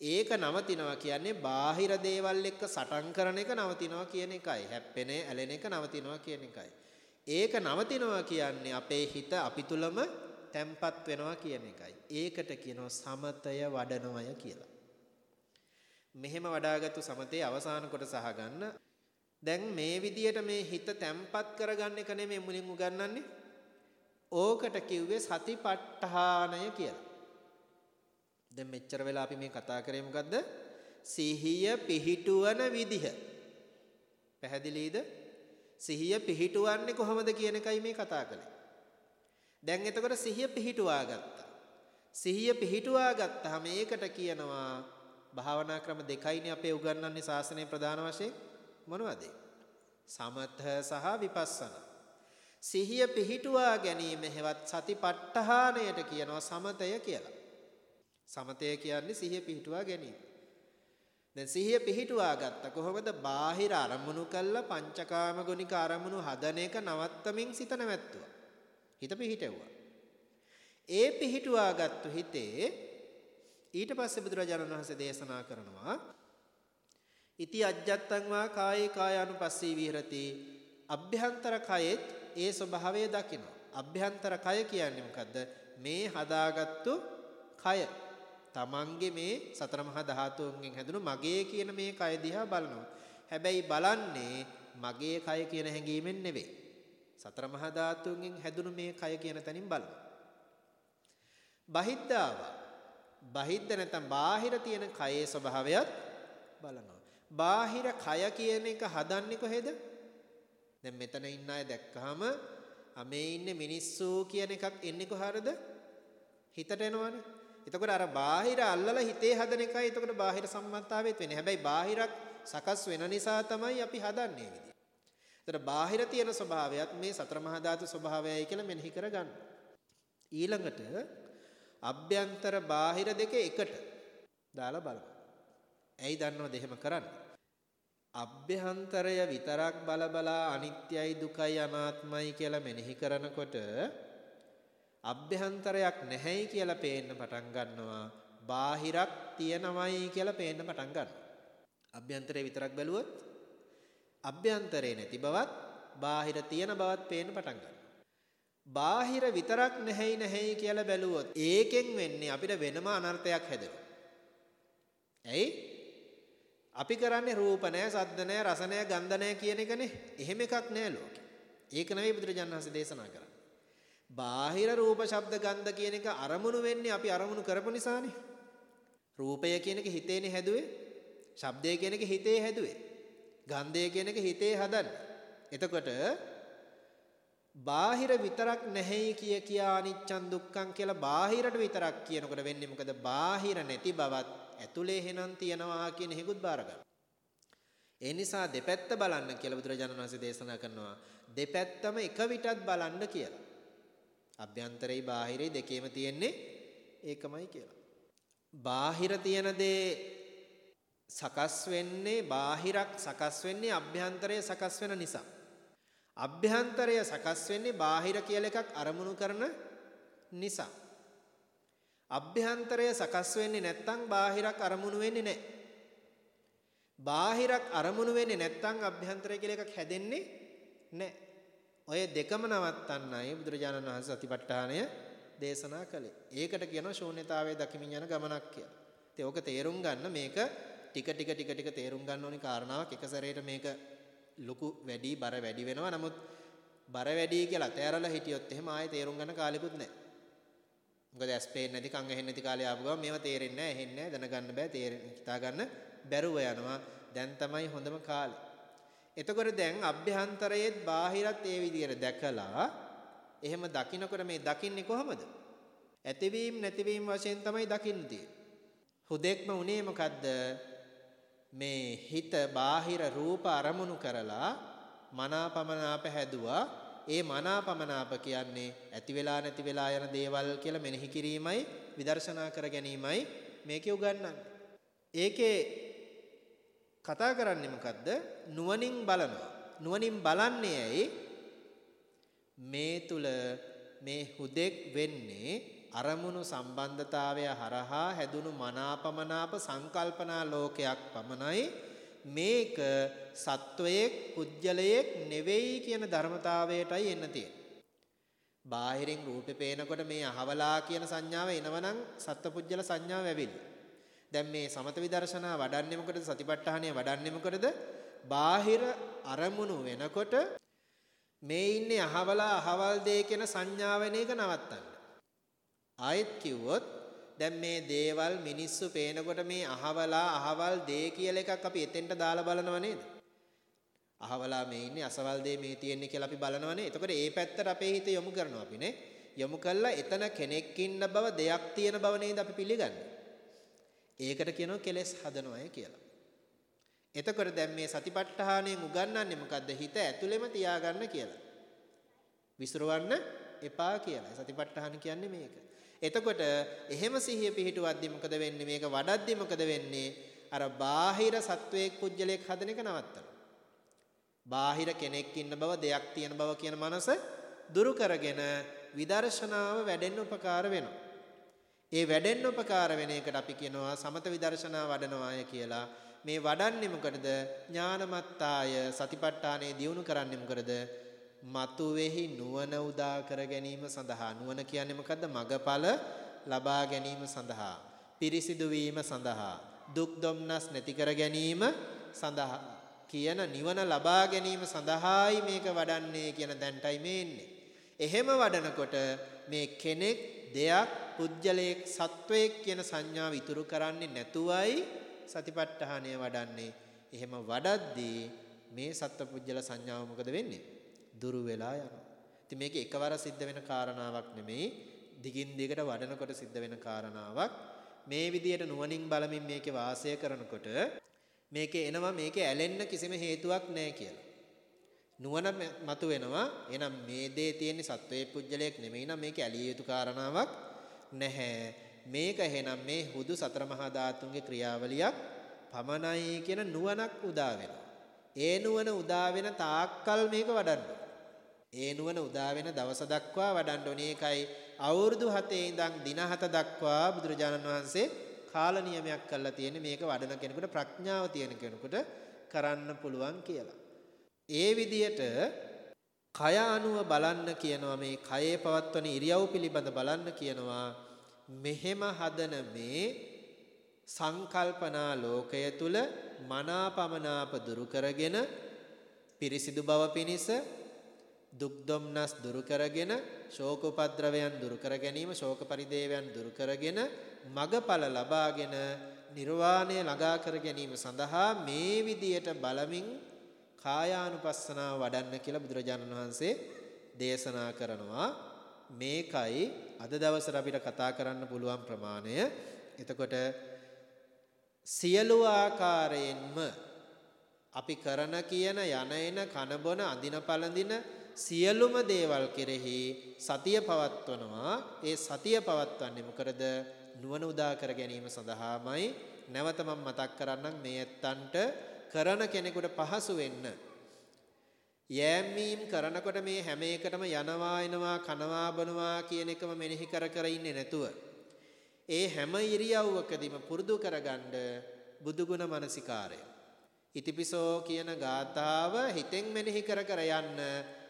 ඒක නවතිනවා කියන්නේ බාහිර දේවල් එක්ක සටන් කරන එක නවතිනවා කියන එකයි. හැප්පෙන ඇලෙන එක නවතිනවා කියන එකයි. ඒක නවතිනවා කියන්නේ අපේ හිත අපි තුලම තැම්පත් වෙනවා කියන එකයි. ඒකට කියනවා සමතය වඩනවය කියලා. මෙහෙම වඩාගත්තු සමතේ අවසාන කොටස අහගන්න. දැන් මේ විදියට මේ හිත තැම්පත් කරගන්න එක නෙමෙයි මුලින් උගන්වන්නේ. ඕකට කිව්වේ සතිපට්ඨානය කියලා. දැන් මෙච්චර වෙලා අපි මේ කතා කරේ මොකද්ද? සිහිය පිහිටුවන විදිහ. පැහැදිලිද? සිහිය පිහිටුවන්නේ කොහොමද කියන එකයි මේ කතා කළේ. දැන් එතකොට සිහිය පිහිටුවා ගත්තා. සිහිය පිහිටුවා ගත්තාම ඒකට කියනවා භාවනා ක්‍රම දෙකයිනේ අපේ උගන්වන්නේ ශාසනයේ ප්‍රධාන වශයෙන් මොනවද? සමත සහ විපස්සනා. සිහිය පිහිටුවා ගැනීම හේවත් සතිපට්ඨානයට කියනවා සමතය කියලා. සමතය කියන්නේ සිහිය පිහිටුවා ගැනීම. දැන් සිහිය පිහිටුවා ගත්ත කොහොමද බාහිර අරමුණු කළා පංචකාම ගුණික අරමුණු හදන එක නවත්තමින් සිත නැවැත්තුවා හිත පිහිටෙව්වා ඒ පිහිටුවා ගත්තු හිතේ ඊට පස්සේ බුදුරජාණන් වහන්සේ දේශනා කරනවා ඉති අජ්ජත්තං වා කායේ කායානුපස්සී විහෙරති අභ්‍යන්තර කයෙත් ඒ ස්වභාවය දකිනවා අභ්‍යන්තර කය කියන්නේ මොකද්ද මේ හදාගත්තු කය තමන්ගේ මේ සතර මහා ධාතුන්ගෙන් හැදුණු මගේ කියන මේ කය දිහා බලනවා. හැබැයි බලන්නේ මගේ කය කියන හැඟීමෙන් නෙවෙයි. සතර මහා ධාතුන්ගෙන් හැදුණු මේ කය කියන තැනින් බලනවා. බහිද්ධාව. බහිද්ධ නැත්නම් බාහිර තියෙන කයේ ස්වභාවයත් බලනවා. බාහිර කය කියන එක හදන්නේ කොහෙද? දැන් මෙතන ඉන්න අය දැක්කහම මේ ඉන්නේ මිනිස්සු කියන එකක් එන්නේ කොහරද? හිතට එනවනේ. එතකොට අර බාහිර අල්ලලා හිතේ හදන එකයි එතකොට බාහිර සම්මතාවෙත් වෙන්නේ. හැබැයි බාහිරක් සකස් වෙන නිසා තමයි අපි හදන්නේ විදිය. එතකොට බාහිර තියෙන ස්වභාවයත් මේ සතර මහා ධාතු ස්වභාවයයි කියලා මෙනෙහි කරගන්න. ඊළඟට අභ්‍යන්තර බාහිර දෙක එකට දාලා බලමු. ඇයි දන්නවද එහෙම කරන්නේ? අභ්‍යන්තරය විතරක් බල බලා අනිත්‍යයි දුකයි අනාත්මයි කියලා මෙනෙහි කරනකොට අභ්‍යන්තරයක් නැහැයි කියලා පේන්න පටන් ගන්නවා. බාහිරක් තියෙනවයි කියලා පේන්න පටන් ගන්නවා. අභ්‍යන්තරය විතරක් බැලුවොත් අභ්‍යන්තරේ නැති බවත් බාහිර තියෙන බවත් පේන්න පටන් ගන්නවා. බාහිර විතරක් නැහැයි නැහැයි කියලා බැලුවොත් ඒකෙන් වෙන්නේ අපිට වෙනම අනර්ථයක් හැදෙනවා. ඇයි? අපි කරන්නේ රූප නැහැ, සද්ද නැහැ, රස නැහැ, ගන්ධ නැහැ කියන එකනේ. එහෙම එකක් නැහැ ලෝකේ. ඒක නෙවෙයි බුදුරජාණන් වහන්සේ දේශනා කරන්නේ. බාහිර රූප, ශබ්ද, ගන්ධ කියන එක අරමුණු වෙන්නේ අපි අරමුණු කරපු නිසානේ. රූපය කියන එක හිතේනේ හැදුවේ. ශබ්දය කියන එක හිතේ හැදුවේ. ගන්ධය කියන එක හිතේ හදන්නේ. එතකොට බාහිර විතරක් නැහැයි කිය කියා අනිච්චන් දුක්ඛං කියලා බාහිරට විතරක් කියනකොට වෙන්නේ මොකද? බාහිර නැති බවත් ඇතුලේ හෙනන් තියනවා කියන හිගුත් බාර ගන්න. ඒ නිසා දෙපැත්ත බලන්න කියලා බුදුරජාණන් වහන්සේ දේශනා කරනවා. දෙපැත්තම එක විටත් බලන්න කියලා. අභ්‍යන්තරේ බාහිරේ දෙකේම තියෙන්නේ ඒකමයි කියලා. බාහිර තියෙන දේ සකස් වෙන්නේ බාහිරක් සකස් වෙන්නේ අභ්‍යන්තරය සකස් වෙන නිසා. අභ්‍යන්තරය සකස් වෙන්නේ බාහිර කියලා එකක් අරමුණු කරන නිසා. අභ්‍යන්තරය සකස් වෙන්නේ නැත්නම් බාහිරක් අරමුණු වෙන්නේ නැහැ. බාහිරක් අරමුණු වෙන්නේ නැත්නම් අභ්‍යන්තරය කියලා එකක් හැදෙන්නේ නැහැ. ඔය දෙකම නවත්තන්නයි බුදුරජාණන් වහන්සේ සතිපට්ඨානය දේශනා කළේ. ඒකට කියනවා ශූන්‍යතාවයේ දකිමින් යන ගමනක් කියලා. ඉතින් ඕක තේරුම් ගන්න මේක ටික ටික ටික ටික තේරුම් ගන්න ඕනි කාරණාවක් එක සැරේට මේක ලොකු වැඩි බර වැඩි වෙනවා. නමුත් බර වැඩි කියලා තෑරලා හිටියොත් එහෙම ආයේ තේරුම් ගන්න කාලෙකුත් නැහැ. මොකද ඇස් පේන්නේ නැති කන් ඇහෙන්නේ නැති කාලේ ආපු ගමන් මේවා තේරෙන්නේ නැහැ, ඇහෙන්නේ නැහැ, දැනගන්න බෑ, තේරෙන්නේ හිතා ගන්න බැරුව යනවා. දැන් තමයි හොඳම කාලේ. එතකොට දැන් අභ්‍යන්තරයේත් බාහිරත් ඒ විදිහට දැකලා එහෙම දකින්නකොට මේ දකින්නේ කොහමද? ඇතිවීම නැතිවීම වශයෙන් තමයි දකින්නේ. හුදෙක්ම උනේ මොකද්ද? මේ හිත බාහිර රූප අරමුණු කරලා මනාපමනාප හැදුවා ඒ මනාපමනාප කියන්නේ ඇති වෙලා නැති වෙලා යන දේවල් කියලා මෙනෙහි කිරීමයි විදර්ශනා කර ගැනීමයි මේකේ උගන්වන්නේ. ඒකේ කතා කරන්නේ මොකද්ද? නුවණින් බලනවා. නුවණින් බලන්නේ ඇයි? මේ තුල මේ හුදෙක් වෙන්නේ අරමුණු සම්බන්ධතාවය හරහා හැදුණු මනාපමනාප සංකල්පනා ලෝකයක් පමණයි මේක සත්වයේක් පුජ්‍යලයේක් නෙවෙයි කියන ධර්මතාවයටයි එන්න තියෙන්නේ. බාහිරින් රූපේ පේනකොට මේ අහවලා කියන සංඥාව එනවනම් සත්පුජ්‍යල සංඥාව ඇවිල්ලා. දැන් මේ සමත විදර්ශනා වඩන්නේ මොකටද? සතිපට්ඨානය වඩන්නේ මොකටද? බාහිර අරමුණු වෙනකොට මේ ඉන්නේ අහවලා අහවල් දේ කියන සංඥාවෙන එක නවත්තන්න. ආයෙත් කිව්වොත් දැන් මේ දේවල් මිනිස්සු පේනකොට මේ අහවලා අහවල් දේ කියලා එකක් අපි එතෙන්ට දාලා බලනව නේද? අහවලා මේ ඉන්නේ අසවල් දේ මේ තියෙන්නේ කියලා අපි බලනවනේ. එතකොට ඒ පැත්තට අපේ හිත යොමු කරනවා අපි නේ. යොමු කළා එතන කෙනෙක් ඉන්න බව දෙයක් තියෙන බව නේද අපි පිළිගන්නේ. ඒකට කියනවා කෙලෙස් හදනවාය කියලා. එතකොට දැන් මේ සතිපට්ඨානයෙන් උගන්වන්නේ මොකද්ද? හිත ඇතුළෙම තියාගන්න කියලා. විසිරවන්න එපා කියලා. සතිපට්ඨාන කියන්නේ මේක. එතකොට එහෙම සිහිය පිහිටුවද්දි මොකද වෙන්නේ? මේක වඩද්දි මොකද වෙන්නේ? අර බාහිර සත්වයක් පුජ්‍යලයක් හදන එක නවත්තනවා. බාහිර කෙනෙක් ඉන්න බව, දෙයක් තියෙන බව කියන මනස දුරු කරගෙන විදර්ශනාව වැඩෙන්න උපකාර වෙනවා. ඒ වැඩෙන්න උපකාර වෙන එකට අපි කියනවා සමත විදර්ශනා වඩනවාය කියලා. මේ වඩන්නේ මොකටද? ඥානමත්තාය සතිපට්ඨානෙ දියුණු කරන්නේ මොකටද? මතුවේහි නුවණ උදා කර ගැනීම සඳහා නුවණ කියන්නේ මොකද්ද? මගඵල ලබා ගැනීම සඳහා, පිරිසිදු වීම සඳහා, දුක් දුම්නස් නැති කර ගැනීම සඳහා කියන නිවන ලබා ගැනීම සඳහායි මේක වඩන්නේ කියන දැන්ටයි මේ එන්නේ. එහෙම වඩනකොට මේ කෙනෙක්, දෙයක්, පුජ්‍යලයක්, සත්වයක් කියන සංඥාව ඉතුරු කරන්නේ නැතුවයි සතිපට්ඨානය වඩන්නේ. එහෙම වඩද්දී මේ සත්පුජ්‍යල සංඥාව මොකද වෙන්නේ? දුරු වෙලා යනවා. ඉතින් මේක එකවර සිද්ධ වෙන කාරණාවක් නෙමෙයි. දිගින් දිගට වඩනකොට සිද්ධ වෙන කාරණාවක්. මේ විදියට නුවණින් බලමින් මේකේ වාසය කරනකොට මේකේ එනවා මේකේ ඇලෙන්න කිසිම හේතුවක් නැහැ කියලා. නුවණ මතු වෙනවා. එහෙනම් මේ දේ තියෙන්නේ සත්වයේ පුජ්‍යලයක් නෙමෙයි නම් මේක ඇලිය යුතු කාරණාවක් නැහැ. මේක එහෙනම් මේ හුදු සතර මහා ධාතුන්ගේ ක්‍රියාවලියක් පමණයි කියන නුවණක් උදා වෙනවා. ඒ නුවණ උදා වෙන තාක්කල් මේක වඩන්න ඒ නුවණ උදා වෙන දවස දක්වා වඩන්න ඕනේ. ඒකයි අවුරුදු 7 ඉඳන් දින 7 දක්වා බුදුරජාණන් වහන්සේ කාල නියමයක් කරලා තියෙන්නේ මේක වඩන කෙනෙකුට ප්‍රඥාව තියෙන කෙනෙකුට කරන්න පුළුවන් කියලා. ඒ විදියට කය අනුව බලන්න කියනවා මේ කයේ පවත්වන ඉරියව් පිළිබඳ බලන්න කියනවා මෙහෙම හදන මේ සංකල්පනා ලෝකය තුල මනාපමනාප දුරු කරගෙන පිරිසිදු බව පිණිස දුක් දුම්නස් දුරු කරගෙන ශෝක උපද්‍රවයන් දුරු කර ගැනීම ශෝක පරිදේවයන් දුරු කරගෙන මගඵල ලබාගෙන නිර්වාණය ළඟා කර ගැනීම සඳහා මේ විදියට බලමින් කායානුපස්සනාව වඩන්න කියලා බුදුරජාණන් වහන්සේ දේශනා කරනවා. මේකයි අද දවසට අපිට කතා කරන්න පුළුවන් ප්‍රමාණය. එතකොට සියලු ආකාරයෙන්ම අපි කරන කියන යන එන කන බොන අඳින පළඳින සියලුම දේවල් කෙරෙහි සතිය පවත්වනවා. ඒ සතිය පවත්වන්නේ මොකද නුවණ උදා කර ගැනීම සඳහාමයි. නැවත මම මතක් කරන්නම් මේ ඇත්තන්ට කරන කෙනෙකුට පහසු වෙන්න. යෑමීම් කරනකොට මේ හැම එකටම යනවා එනවා කනවා බොනවා කියන එකම මෙනෙහි කර කර ඉන්නේ නැතුව. ඒ හැම ඉරියව්වකදීම පුරුදු කරගන්න බුදුගුණ මනසිකාරය. ඉතිපිසෝ කියන ගාථාව හිතෙන් මෙනෙහි කර කර යන්න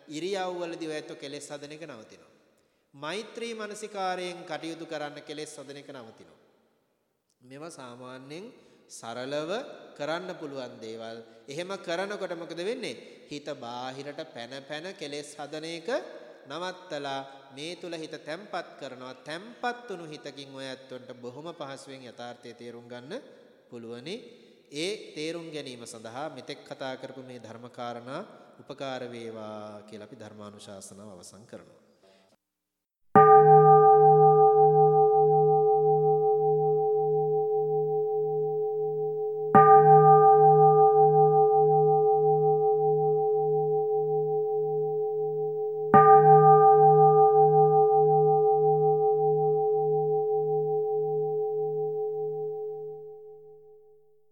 ඉරියව්වලදී ඔයත් කෙලෙස් හදන එක නවතිනවා. මෛත්‍රී මනසිකාරයෙන් කටයුතු කරන්න කෙලෙස් හදන එක නවතිනවා. මේවා සාමාන්‍යයෙන් සරලව කරන්න පුළුවන් දේවල්. එහෙම කරනකොට මොකද වෙන්නේ? හිත බාහිරට පැන පැන කෙලෙස් හදන එක නවත්තලා මේ තුල හිත තැම්පත් කරනවා තැම්පත් වුණු හිතකින් ඔය ඇත්තොන්ට බොහොම පහසුවෙන් යථාර්ථය තේරුම් ගන්න පුළුවනි ඒ තේරුම් ගැනීම සඳහා මෙතෙක් කතා කරපු මේ ධර්මකාරණා උපකාර වේවා කියලා අපි ධර්මානුශාසනාව අවසන් කරනවා.